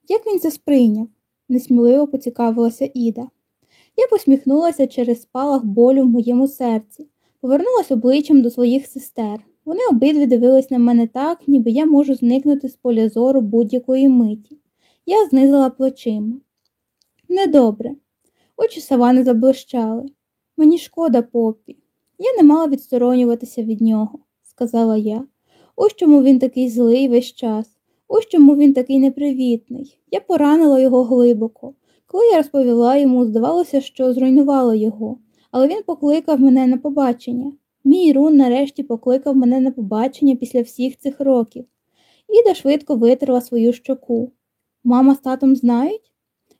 Як він це сприйняв? несміливо поцікавилася Іда. Я посміхнулася через спалах болю в моєму серці, повернулася обличчям до своїх сестер. Вони обидві дивились на мене так, ніби я можу зникнути з поля зору будь-якої миті. Я знизила плечима. Недобре. Очі савани заблищали. Мені шкода, попі. Я не мала відсторонюватися від нього, сказала я. Ось чому він такий злий весь час. Ось чому він такий непривітний. Я поранила його глибоко. Коли я розповіла йому, здавалося, що зруйнувала його, але він покликав мене на побачення. Мій рун нарешті покликав мене на побачення після всіх цих років. Іда швидко витерла свою щоку. Мама з татом знають?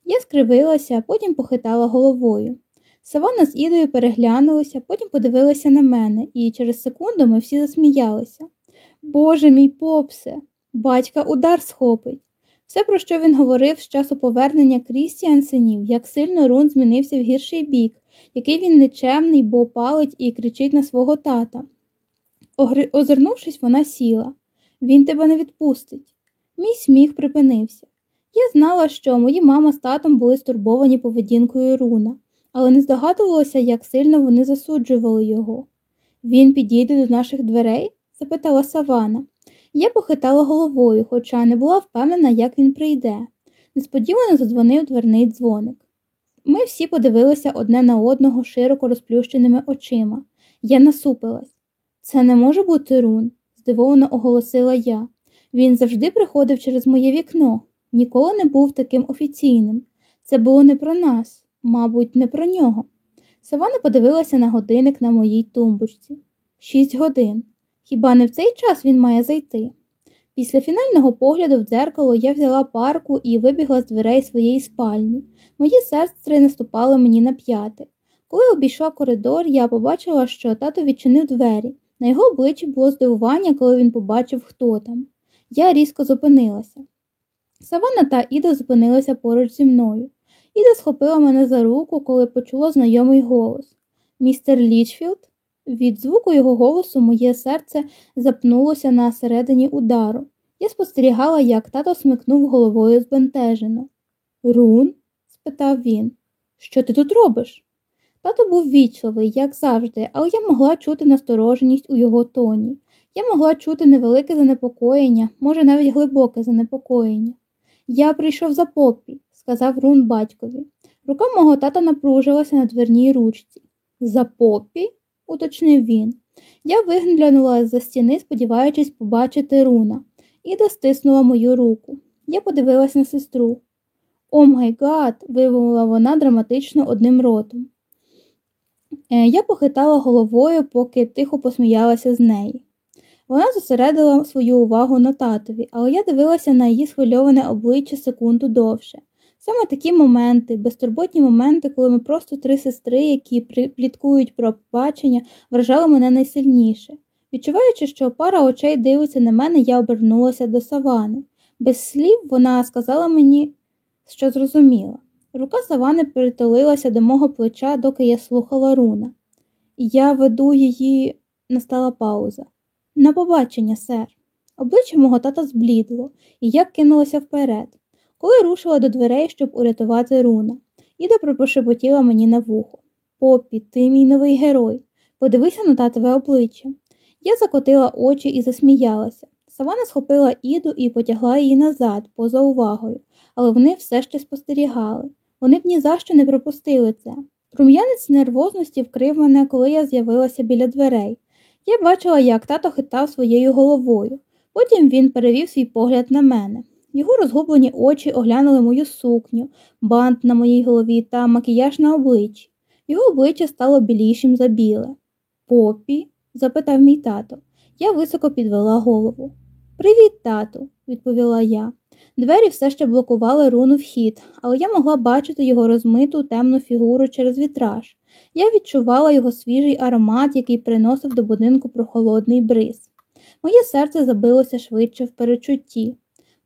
Я скривилася, потім похитала головою. Савана з Ідою переглянулися, потім подивилися на мене, і через секунду ми всі засміялися. Боже мій попсе, батька удар схопить. Все, про що він говорив з часу повернення Крістіансенів, як сильно Рун змінився в гірший бік, який він нечемний, бо палить і кричить на свого тата. Озирнувшись, вона сіла. Він тебе не відпустить. Мій сміх припинився. Я знала, що мої мама з татом були стурбовані поведінкою Руна, але не здогадувалася, як сильно вони засуджували його. Він підійде до наших дверей? запитала Савана. Я похитала головою, хоча не була впевнена, як він прийде. Несподівано задзвонив дверний дзвоник. Ми всі подивилися одне на одного широко розплющеними очима. Я насупилась. Це не може бути Рун, здивовано оголосила я. Він завжди приходив через моє вікно, ніколи не був таким офіційним. Це було не про нас, мабуть, не про нього. Савана подивилася на годинник на моїй тумбочці. Шість годин. Хіба не в цей час він має зайти? Після фінального погляду в дзеркало я взяла парку і вибігла з дверей своєї спальні. Мої сестри наступали мені на п'яти. Коли обійшла коридор, я побачила, що тато відчинив двері. На його обличчі було здивування, коли він побачив, хто там. Я різко зупинилася. Савана та Іда зупинилися поруч зі мною. Іда схопила мене за руку, коли почула знайомий голос. Містер Лічфілд? Від звуку його голосу моє серце запнулося на середині удару. Я спостерігала, як тато смикнув головою збентежено. Рун? спитав він. Що ти тут робиш? Тато був вічливий, як завжди, але я могла чути настороженість у його тоні. Я могла чути невелике занепокоєння, може, навіть глибоке занепокоєння. Я прийшов за попі, сказав Рун батькові. Рука мого тата напружилася на дверній ручці. За попі? Уточнив він. Я виглянула з за стіни, сподіваючись побачити руна, Іда стиснула мою руку. Я подивилась на сестру. Oh my god, вимовила вона драматично одним ротом. Е, Я похитала головою, поки тихо посміялася з неї. Вона зосередила свою увагу на татові, але я дивилася на її схвильоване обличчя секунду довше. Саме такі моменти, безтурботні моменти, коли ми просто три сестри, які пліткують про побачення, вражали мене найсильніше. Відчуваючи, що пара очей дивиться на мене, я обернулася до савани. Без слів вона сказала мені, що зрозуміла. Рука савани притулилася до мого плеча, доки я слухала руна. Я веду її, настала пауза. На побачення, сер. Обличчя мого тата зблідло, і я кинулася вперед. Коли рушила до дверей, щоб урятувати руна, Іда пропошепотіла мені на вухо. Попі, ти мій новий герой. Подивися на татове обличчя. Я закотила очі і засміялася. Савана схопила Іду і потягла її назад, поза увагою, але вони все ще спостерігали. Вони б ні за що не пропустили це. Рум'янець нервозності вкрив мене, коли я з'явилася біля дверей. Я бачила, як тато хитав своєю головою. Потім він перевів свій погляд на мене. Його розгублені очі оглянули мою сукню, бант на моїй голові та макіяж на обличчі. Його обличчя стало білішим за біле. Попі? запитав мій тато. Я високо підвела голову. Привіт, тату, відповіла я. Двері все ще блокували руну вхід, але я могла бачити його розмиту темну фігуру через вітраж. Я відчувала його свіжий аромат, який приносив до будинку прохолодний бриз. Моє серце забилося швидше в перечутті.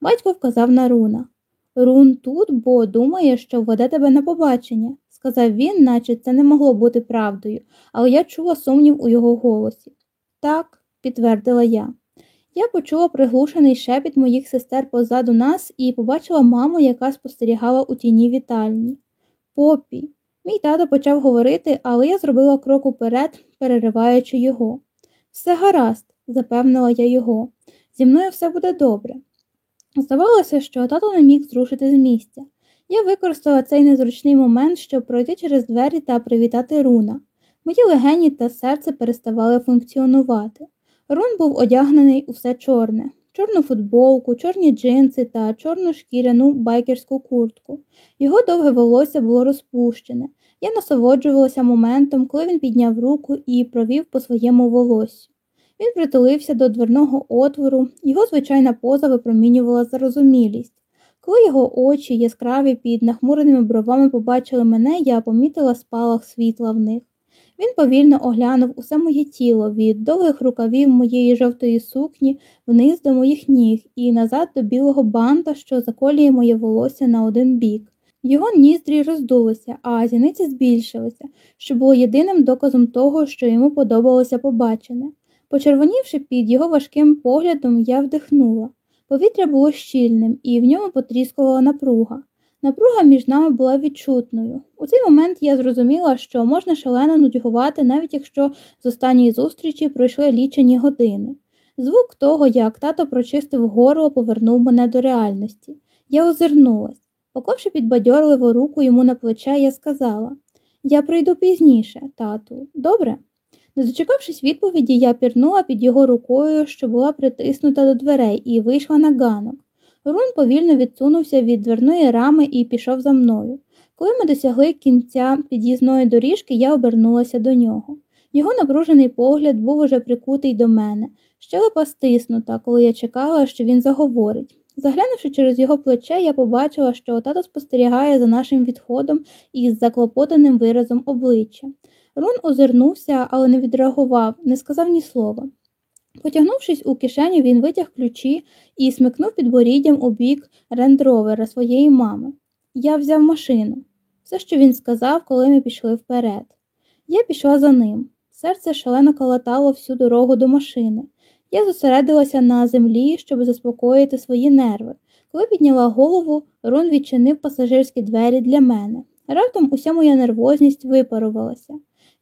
Батько вказав на руна. Рун тут, бо думає, що введе тебе на побачення, сказав він, наче це не могло бути правдою, але я чула сумнів у його голосі. Так, підтвердила я. Я почула приглушений шепіт моїх сестер позаду нас і побачила маму, яка спостерігала у тіні вітальні. Попі. Мій тато почав говорити, але я зробила крок уперед, перериваючи його. Все гаразд, запевнила я його. Зі мною все буде добре. Здавалося, що тато не міг зрушити з місця. Я використала цей незручний момент, щоб пройти через двері та привітати руна. Мої легені та серце переставали функціонувати. Рун був одягнений у все чорне, чорну футболку, чорні джинси та чорну шкіряну байкерську куртку. Його довге волосся було розпущене. Я насолоджувалася моментом, коли він підняв руку і провів по своєму волосю. Він притулився до дверного отвору, його звичайна поза випромінювала зарозумілість. Коли його очі, яскраві під нахмуреними бровами побачили мене, я помітила спалах світла в них. Він повільно оглянув усе моє тіло від довгих рукавів моєї жовтої сукні вниз до моїх ніг і назад до білого банта, що заколює моє волосся на один бік. Його ніздрі роздулися, а зіниці збільшилися, що було єдиним доказом того, що йому подобалося побачене. Почервонівши під його важким поглядом, я вдихнула. Повітря було щільним, і в ньому потріскувала напруга. Напруга між нами була відчутною. У цей момент я зрозуміла, що можна шалено нудьгувати, навіть якщо з останньої зустрічі пройшли лічені години. Звук того, як тато прочистив горло, повернув мене до реальності. Я озирнулась. Поклавши підбадьорливу руку йому на плече, я сказала Я прийду пізніше, тату, добре? Не дочекавшись відповіді, я пірнула під його рукою, що була притиснута до дверей, і вийшла на ганок. Рун повільно відсунувся від дверної рами і пішов за мною. Коли ми досягли кінця під'їзної доріжки, я обернулася до нього. Його напружений погляд був уже прикутий до мене, щелепа стиснута, коли я чекала, що він заговорить. Заглянувши через його плече, я побачила, що тато спостерігає за нашим відходом із заклопотаним виразом обличчя. Рун озирнувся, але не відреагував, не сказав ні слова. Потягнувшись у кишеню, він витяг ключі і смикнув підборіддям у бік рендровера своєї мами. Я взяв машину. Все, що він сказав, коли ми пішли вперед. Я пішла за ним. Серце шалено калатало всю дорогу до машини. Я зосередилася на землі, щоб заспокоїти свої нерви. Коли підняла голову, Рун відчинив пасажирські двері для мене. Раптом уся моя нервозність випарувалася.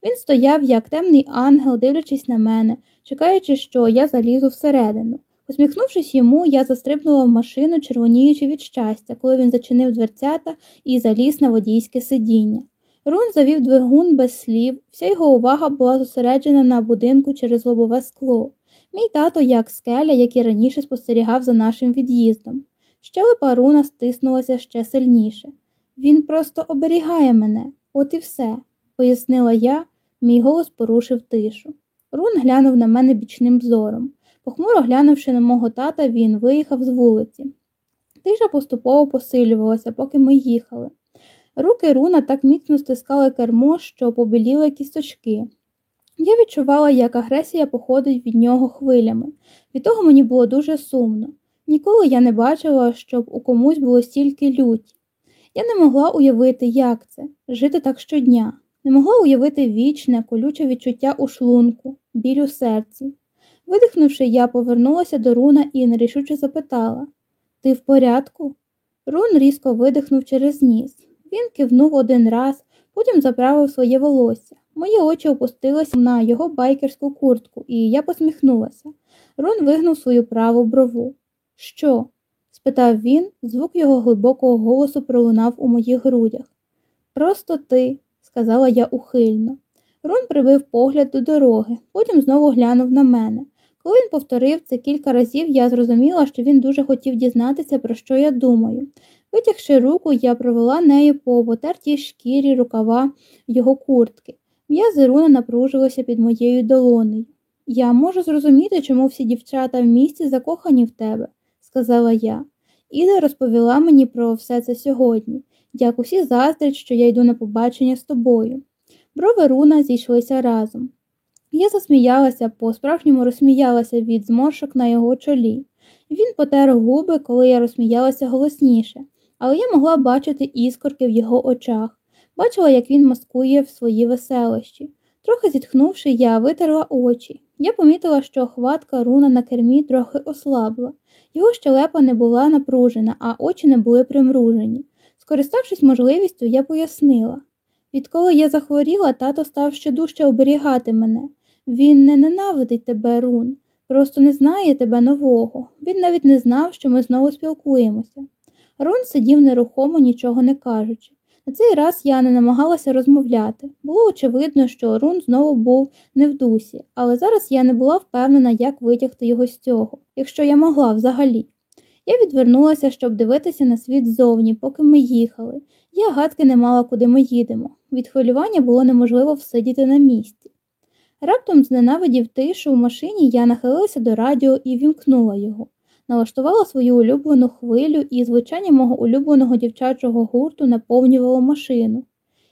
Він стояв, як темний ангел, дивлячись на мене, чекаючи, що я залізу всередину. Усміхнувшись йому, я застрибнула в машину, червоніючи від щастя, коли він зачинив дверцята і заліз на водійське сидіння. Рун завів двигун без слів, вся його увага була зосереджена на будинку через лобове скло. Мій тато, як скеля, як і раніше спостерігав за нашим від'їздом. Щелепа руна стиснулася ще сильніше. Він просто оберігає мене, от і все, пояснила я, мій голос порушив тишу. Рун глянув на мене бічним зором. Похмуро глянувши на мого тата, він виїхав з вулиці. Тиша поступово посилювалася, поки ми їхали. Руки руна так міцно стискали кермо, що побіліли кісточки. Я відчувала, як агресія походить від нього хвилями. Від того мені було дуже сумно. Ніколи я не бачила, щоб у комусь було стільки люті. Я не могла уявити, як це жити так щодня, не могла уявити вічне, колюче відчуття у шлунку, біль у серці. Видихнувши, я повернулася до Руна і нерішуче запитала Ти в порядку? Рун різко видихнув через ніс. Він кивнув один раз, потім заправив своє волосся. Мої очі опустилися на його байкерську куртку, і я посміхнулася. Рун вигнув свою праву брову. Що? спитав він, звук його глибокого голосу пролунав у моїх грудях. Просто ти, сказала я ухильно. Рун прибив погляд до дороги, потім знову глянув на мене. Коли він повторив це кілька разів, я зрозуміла, що він дуже хотів дізнатися, про що я думаю. Витягши руку, я провела нею по потертій шкірі рукава його куртки. М'язи руна напружилися під моєю долонею. Я можу зрозуміти, чому всі дівчата в місті закохані в тебе, сказала я. Іда розповіла мені про все це сьогодні, як усі заздрять, що я йду на побачення з тобою. Брови руна зійшлися разом. Я засміялася, по-справжньому розсміялася від зморшок на його чолі. Він потер губи, коли я розсміялася голосніше, але я могла бачити іскорки в його очах, бачила, як він маскує в свої веселощі. Трохи зітхнувши, я витерла очі. Я помітила, що хватка руна на кермі трохи ослабла. Його щелепа не була напружена, а очі не були примружені. Скориставшись можливістю, я пояснила. Відколи я захворіла, тато став ще дужче оберігати мене. Він не ненавидить тебе, Рун, просто не знає тебе нового. Він навіть не знав, що ми знову спілкуємося. Рун сидів нерухомо, нічого не кажучи. На цей раз я не намагалася розмовляти. Було очевидно, що Рун знову був не в дусі, але зараз я не була впевнена, як витягти його з цього, якщо я могла взагалі. Я відвернулася, щоб дивитися на світ ззовні, поки ми їхали. Я гадки не мала, куди ми їдемо. Від хвилювання було неможливо всидіти на місці. Раптом, зненавидів тишу в машині, я нахилилася до радіо і вімкнула його, налаштувала свою улюблену хвилю, і звучання мого улюбленого дівчачого гурту наповнювало машину.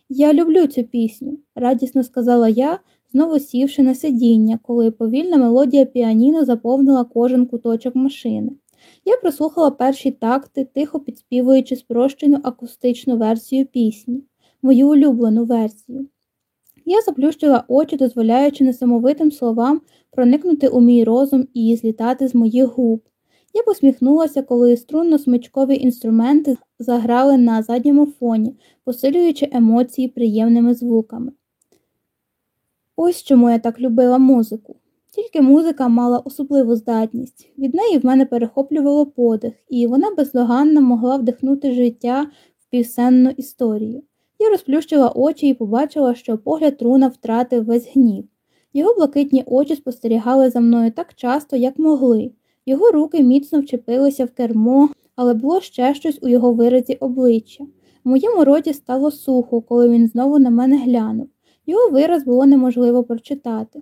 Я люблю цю пісню, радісно сказала я, знову сівши на сидіння, коли повільна мелодія піаніно заповнила кожен куточок машини. Я прослухала перші такти, тихо підспівуючи спрощену акустичну версію пісні, мою улюблену версію. Я заплющила очі, дозволяючи несамовитим словам проникнути у мій розум і злітати з моїх губ. Я посміхнулася, коли струнно-смичкові інструменти заграли на задньому фоні, посилюючи емоції приємними звуками. Ось чому я так любила музику. Тільки музика мала особливу здатність. Від неї в мене перехоплювало подих, і вона бездоганно могла вдихнути життя в півсенну історію. Я розплющила очі і побачила, що погляд руна втратив весь гнів. Його блакитні очі спостерігали за мною так часто, як могли. Його руки міцно вчепилися в кермо, але було ще щось у його виразі обличчя. В моєму роті стало сухо, коли він знову на мене глянув. Його вираз було неможливо прочитати.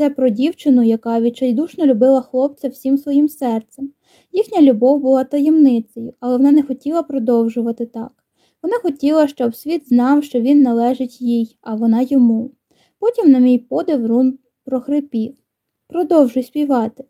Це про дівчину, яка відчайдушно любила хлопця всім своїм серцем. Їхня любов була таємницею, але вона не хотіла продовжувати так. Вона хотіла, щоб світ знав, що він належить їй, а вона йому. Потім, на мій подив, Рун прохрипів Продовжуй співати.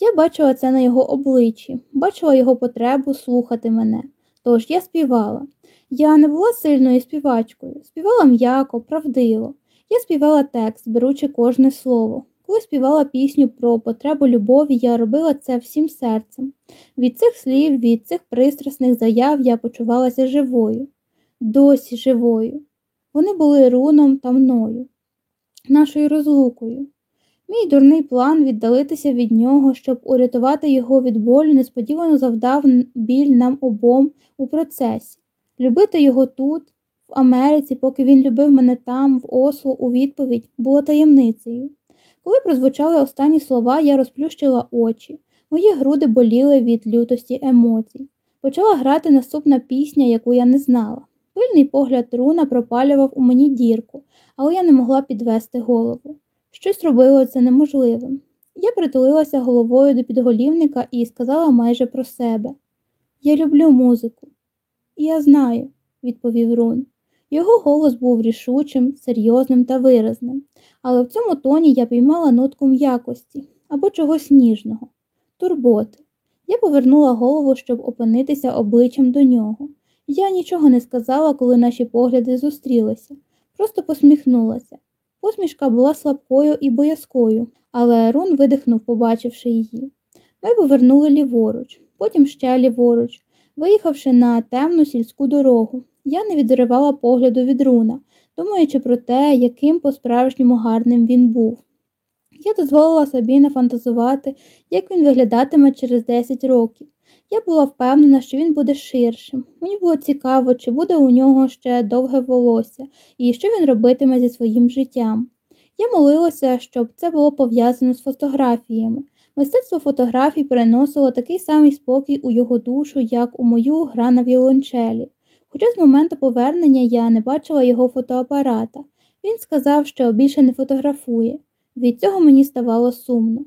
Я бачила це на його обличчі, бачила його потребу слухати мене. Тож я співала. Я не була сильною співачкою, співала м'яко, правдиво. Я співала текст, беручи кожне слово. Коли співала пісню про потребу любові, я робила це всім серцем. Від цих слів, від цих пристрасних заяв я почувалася живою, досі живою. Вони були руном та мною, нашою розлукою. Мій дурний план віддалитися від нього, щоб урятувати його від болю, несподівано завдав біль нам обом у процесі. Любити його тут, в Америці, поки він любив мене там, в Осло, у відповідь, було таємницею. Коли прозвучали останні слова, я розплющила очі. Мої груди боліли від лютості емоцій. Почала грати наступна пісня, яку я не знала. Пильний погляд руна пропалював у мені дірку, але я не могла підвести голову. Щось робило це неможливим. Я притулилася головою до підголівника і сказала майже про себе Я люблю музику. Я знаю, відповів Рун. Його голос був рішучим, серйозним та виразним, але в цьому тоні я піймала нотку м'якості або чогось ніжного, турботи. Я повернула голову, щоб опинитися обличчям до нього. Я нічого не сказала, коли наші погляди зустрілися, просто посміхнулася. Посмішка була слабкою і боязкою, але Рун видихнув, побачивши її. Ми повернули ліворуч, потім ще ліворуч, виїхавши на темну сільську дорогу. Я не відривала погляду від руна, думаючи про те, яким по-справжньому гарним він був. Я дозволила собі нафантазувати, як він виглядатиме через 10 років. Я була впевнена, що він буде ширшим. Мені було цікаво, чи буде у нього ще довге волосся і що він робитиме зі своїм життям. Я молилася, щоб це було пов'язано з фотографіями. Мистецтво фотографій приносило такий самий спокій у його душу, як у мою гра на віолончелі. Хоча з моменту повернення я не бачила його фотоапарата. Він сказав, що більше не фотографує. Від цього мені ставало сумно.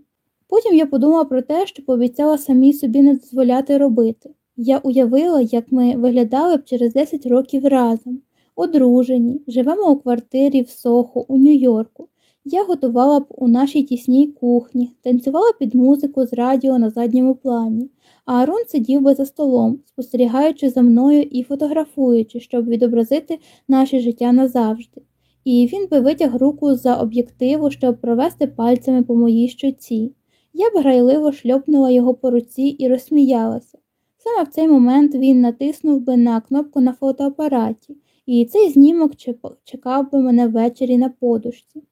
Потім я подумала про те, що пообіцяла самій собі не дозволяти робити. Я уявила, як ми виглядали б через 10 років разом, одружені, живемо у квартирі в Сохо у Нью-Йорку. Я готувала б у нашій тісній кухні, танцювала під музику з радіо на задньому плані, а Арон сидів би за столом, спостерігаючи за мною і фотографуючи, щоб відобразити наше життя назавжди. І він би витяг руку за об'єктиву, щоб провести пальцями по моїй щоці. Я б грайливо шльопнула його по руці і розсміялася. Саме в цей момент він натиснув би на кнопку на фотоапараті, і цей знімок чекав би мене ввечері на подушці.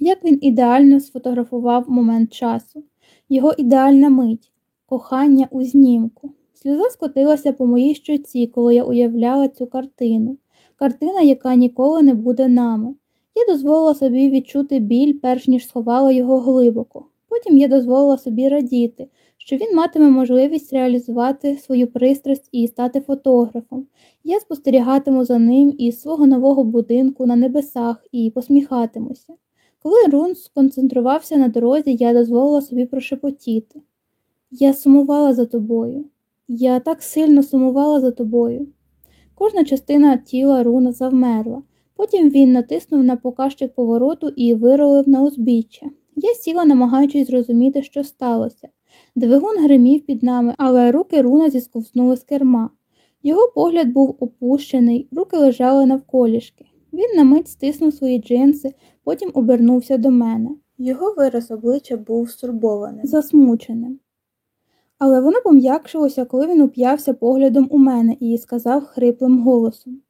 Як він ідеально сфотографував момент часу, його ідеальна мить, кохання у знімку. Сльоза скотилася по моїй щоці, коли я уявляла цю картину, картина, яка ніколи не буде нами. Я дозволила собі відчути біль, перш ніж сховала його глибоко. Потім я дозволила собі радіти, що він матиме можливість реалізувати свою пристрасть і стати фотографом. Я спостерігатиму за ним із свого нового будинку на небесах і посміхатимуся. Коли Рун сконцентрувався на дорозі, я дозволила собі прошепотіти. Я сумувала за тобою. Я так сильно сумувала за тобою. Кожна частина тіла руна завмерла. Потім він натиснув на показчик повороту і виролив на узбіччя. Я сіла, намагаючись зрозуміти, що сталося. Двигун гримів під нами, але руки руна зісковзнули з керма. Його погляд був опущений, руки лежали навколішки. Він на мить стиснув свої джинси, потім обернувся до мене. Його вираз обличчя був стурбованим, засмученим. Але воно пом'якшилося, коли він уп'явся поглядом у мене і сказав хриплим голосом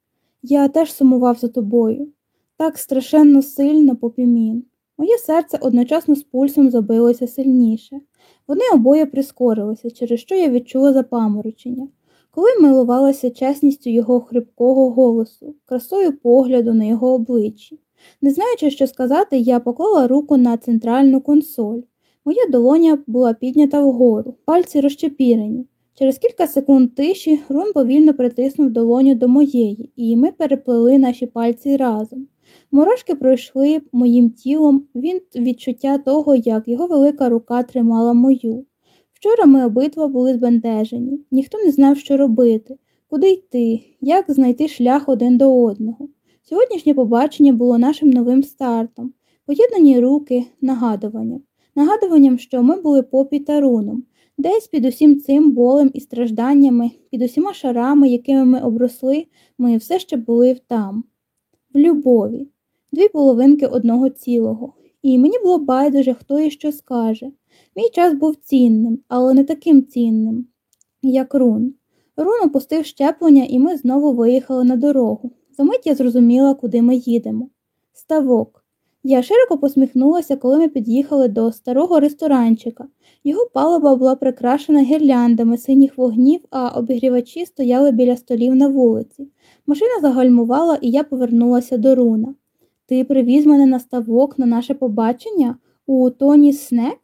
Я теж сумував за тобою. Так страшенно сильно попімін. Моє серце одночасно з пульсом забилося сильніше. Вони обоє прискорилися, через що я відчула запаморочення. Коли милувалася чесністю його хрипкого голосу, красою погляду на його обличчі. Не знаючи, що сказати, я поклала руку на центральну консоль. Моя долоня була піднята вгору, пальці розчепірені. Через кілька секунд тиші Рун повільно притиснув долоню до моєї, і ми переплели наші пальці разом. Мурашки пройшли моїм тілом він відчуття того, як його велика рука тримала мою. Вчора ми обидва були збентежені, ніхто не знав, що робити, куди йти, як знайти шлях один до одного. Сьогоднішнє побачення було нашим новим стартом, поєднані руки, нагадуванням, нагадуванням, що ми були попі та руном, десь під усім цим болем і стражданнями, під усіма шарами, якими ми обросли, ми все ще були там, в любові, дві половинки одного цілого, і мені було байдуже, хто і що скаже. Мій час був цінним, але не таким цінним, як рун. Рун опустив щеплення, і ми знову виїхали на дорогу. Замить я зрозуміла, куди ми їдемо. Ставок. Я широко посміхнулася, коли ми під'їхали до старого ресторанчика. Його палуба була прикрашена гірляндами синіх вогнів, а обігрівачі стояли біля столів на вулиці. Машина загальмувала, і я повернулася до руна. Ти привіз мене на ставок на наше побачення у Тоні Снек?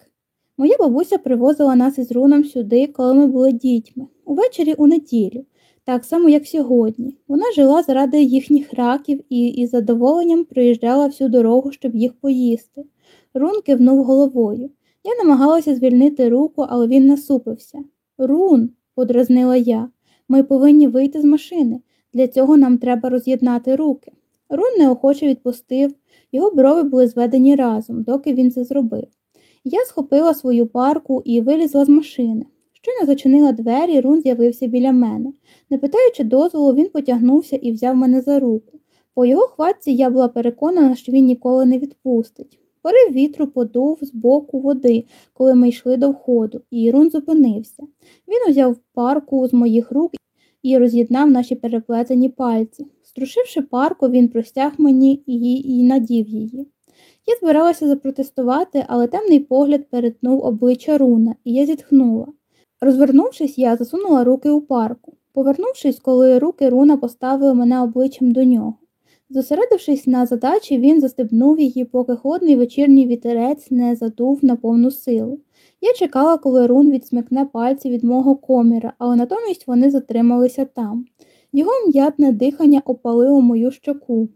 Моя бабуся привозила нас із руном сюди, коли ми були дітьми, увечері у неділю, так само, як сьогодні. Вона жила заради їхніх раків і із задоволенням приїжджала всю дорогу, щоб їх поїсти. Рун кивнув головою. Я намагалася звільнити руку, але він насупився. Рун, подразнила я, ми повинні вийти з машини. Для цього нам треба роз'єднати руки. Рун неохоче відпустив, його брови були зведені разом, доки він це зробив. Я схопила свою парку і вилізла з машини. Щойно зачинила двері, Рун з'явився біля мене. Не питаючи дозволу, він потягнувся і взяв мене за руку. По його хватці я була переконана, що він ніколи не відпустить. Порив вітру подув з боку води, коли ми йшли до входу, і Рун зупинився. Він узяв парку з моїх рук і роз'єднав наші переплетені пальці. Струшивши парку, він простяг мені її і надів її. Я збиралася запротестувати, але темний погляд перетнув обличчя руна, і я зітхнула. Розвернувшись, я засунула руки у парку. Повернувшись, коли руки Руна поставили мене обличчям до нього. Зосередившись на задачі, він застебнув її, поки холодний вечірній вітерець не задув на повну силу. Я чекала, коли Рун відсмикне пальці від мого коміра, але натомість вони затрималися там. Його м'ятне дихання опалило мою щоку.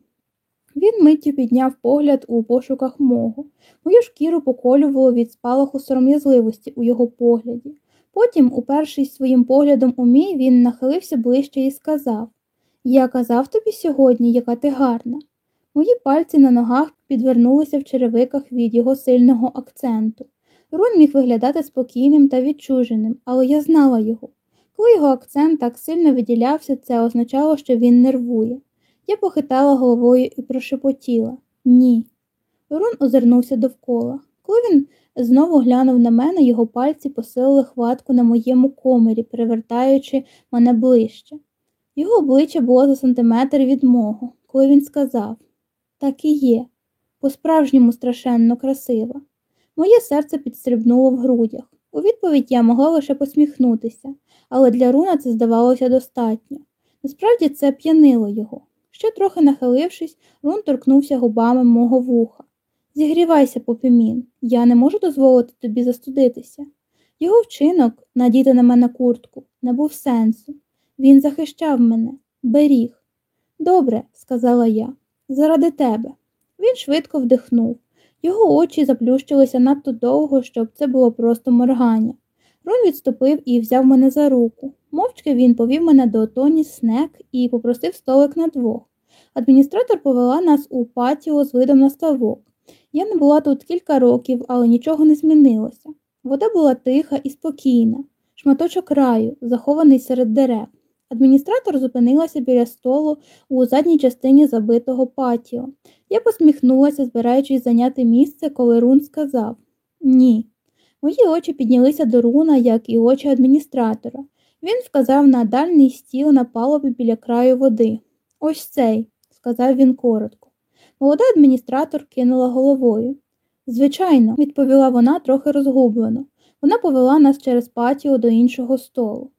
Він миттю підняв погляд у пошуках мого. Мою шкіру поколювало від спалаху сором'язливості у його погляді. Потім, упершись своїм поглядом у мій, він нахилився ближче і сказав Я казав тобі сьогодні, яка ти гарна. Мої пальці на ногах підвернулися в черевиках від його сильного акценту. Рун міг виглядати спокійним та відчуженим, але я знала його. Коли його акцент так сильно виділявся, це означало, що він нервує. Я похитала головою і прошепотіла Ні. Рун озирнувся довкола. Коли він знову глянув на мене, його пальці посилили хватку на моєму комері, перевертаючи мене ближче. Його обличчя було за сантиметр від мого, коли він сказав Так і є, по-справжньому страшенно красива. Моє серце підстрибнуло в грудях. У відповідь я могла лише посміхнутися, але для Руна це здавалося достатньо. Насправді це п'янило його. Ще трохи нахилившись, Рун торкнувся губами мого вуха. Зігрівайся, попімін, я не можу дозволити тобі застудитися. Його вчинок, надіти на мене куртку, не був сенсу. Він захищав мене, беріг. Добре, сказала я, заради тебе. Він швидко вдихнув. Його очі заплющилися надто довго, щоб це було просто моргання. Рун відступив і взяв мене за руку. Мовчки він повів мене до Тоні Снек і попросив столик на двох. Адміністратор повела нас у патіо з видом на ставок. Я не була тут кілька років, але нічого не змінилося. Вода була тиха і спокійна, шматочок раю, захований серед дерев. Адміністратор зупинилася біля столу у задній частині забитого патіо. Я посміхнулася, збираючись зайняти місце, коли Рун сказав Ні. Мої очі піднялися до руна, як і очі адміністратора. Він вказав на дальній стіл на палубі біля краю води. Ось цей, сказав він коротко. Молода адміністратор кинула головою. Звичайно, відповіла вона трохи розгублено. Вона повела нас через патіо до іншого столу.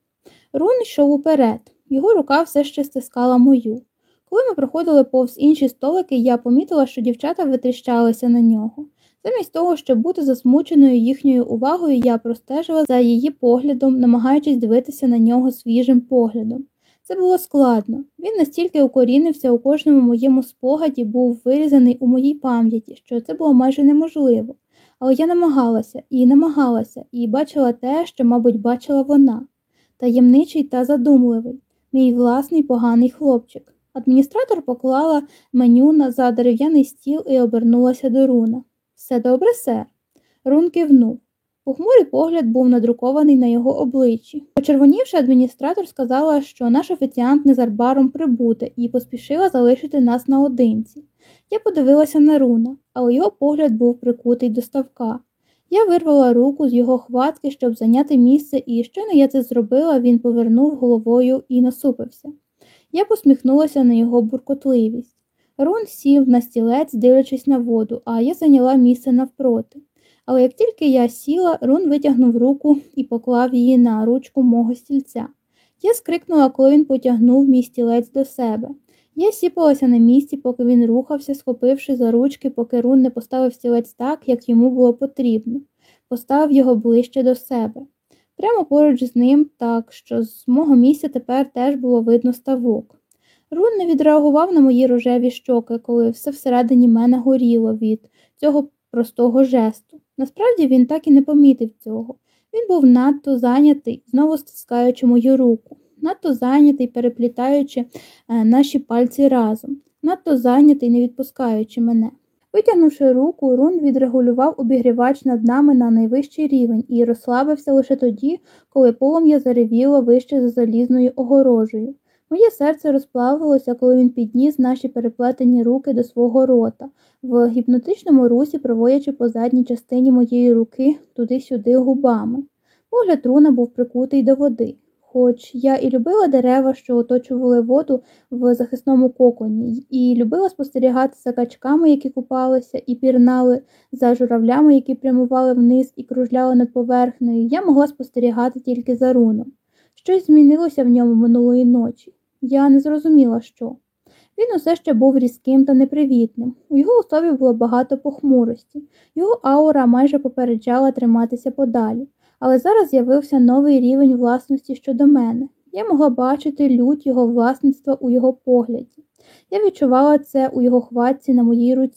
Рун йшов уперед, його рука все ще стискала мою. Коли ми проходили повз інші столики, я помітила, що дівчата витріщалися на нього. Замість того, щоб бути засмученою їхньою увагою, я простежила за її поглядом, намагаючись дивитися на нього свіжим поглядом. Це було складно. Він настільки укорінився у кожному моєму спогаді, був вирізаний у моїй пам'яті, що це було майже неможливо. Але я намагалася і намагалася, і бачила те, що, мабуть, бачила вона таємничий та задумливий, мій власний поганий хлопчик. Адміністратор поклала меню на за дерев'яний стіл і обернулася до руна. Все добре, сер? Рун кивнув. Похмурий погляд був надрукований на його обличчі. Почервонівши, адміністратор сказала, що наш офіціант незабаром прибуде і поспішила залишити нас наодинці. Я подивилася на руна, але його погляд був прикутий до ставка. Я вирвала руку з його хватки, щоб зайняти місце, і щойно я це зробила, він повернув головою і насупився. Я посміхнулася на його буркотливість. Рун сів на стілець, дивлячись на воду, а я зайняла місце навпроти. Але як тільки я сіла, Рун витягнув руку і поклав її на ручку мого стільця. Я скрикнула, коли він потягнув мій стілець до себе. Я сіпалася на місці, поки він рухався, схопивши за ручки, поки Рун не поставив стілець так, як йому було потрібно, поставив його ближче до себе. Прямо поруч з ним, так що з мого місця тепер теж було видно ставок. Рун не відреагував на мої рожеві щоки, коли все всередині мене горіло від цього простого жесту. Насправді він так і не помітив цього. Він був надто зайнятий, знову стискаючи мою руку, надто зайнятий, переплітаючи е, наші пальці разом, надто зайнятий, не відпускаючи мене. Витягнувши руку, Рун відрегулював обігрівач над нами на найвищий рівень і розслабився лише тоді, коли полум'я заревіло вище за залізною огорожею. Моє серце розплавилося, коли він підніс наші переплетені руки до свого рота, в гіпнотичному русі проводячи по задній частині моєї руки туди-сюди губами. Погляд руна був прикутий до води, Хоч я і любила дерева, що оточували воду в захисному коконі, і любила спостерігати за качками, які купалися, і пірнали за журавлями, які прямували вниз і кружляли над поверхнею, я могла спостерігати тільки за руном. Щось змінилося в ньому минулої ночі. Я не зрозуміла, що. Він усе ще був різким та непривітним. У його особі було багато похмурості, його аура майже попереджала триматися подалі. Але зараз з'явився новий рівень власності щодо мене. Я могла бачити лють його власництва у його погляді. Я відчувала це у його хватці на моїй руці.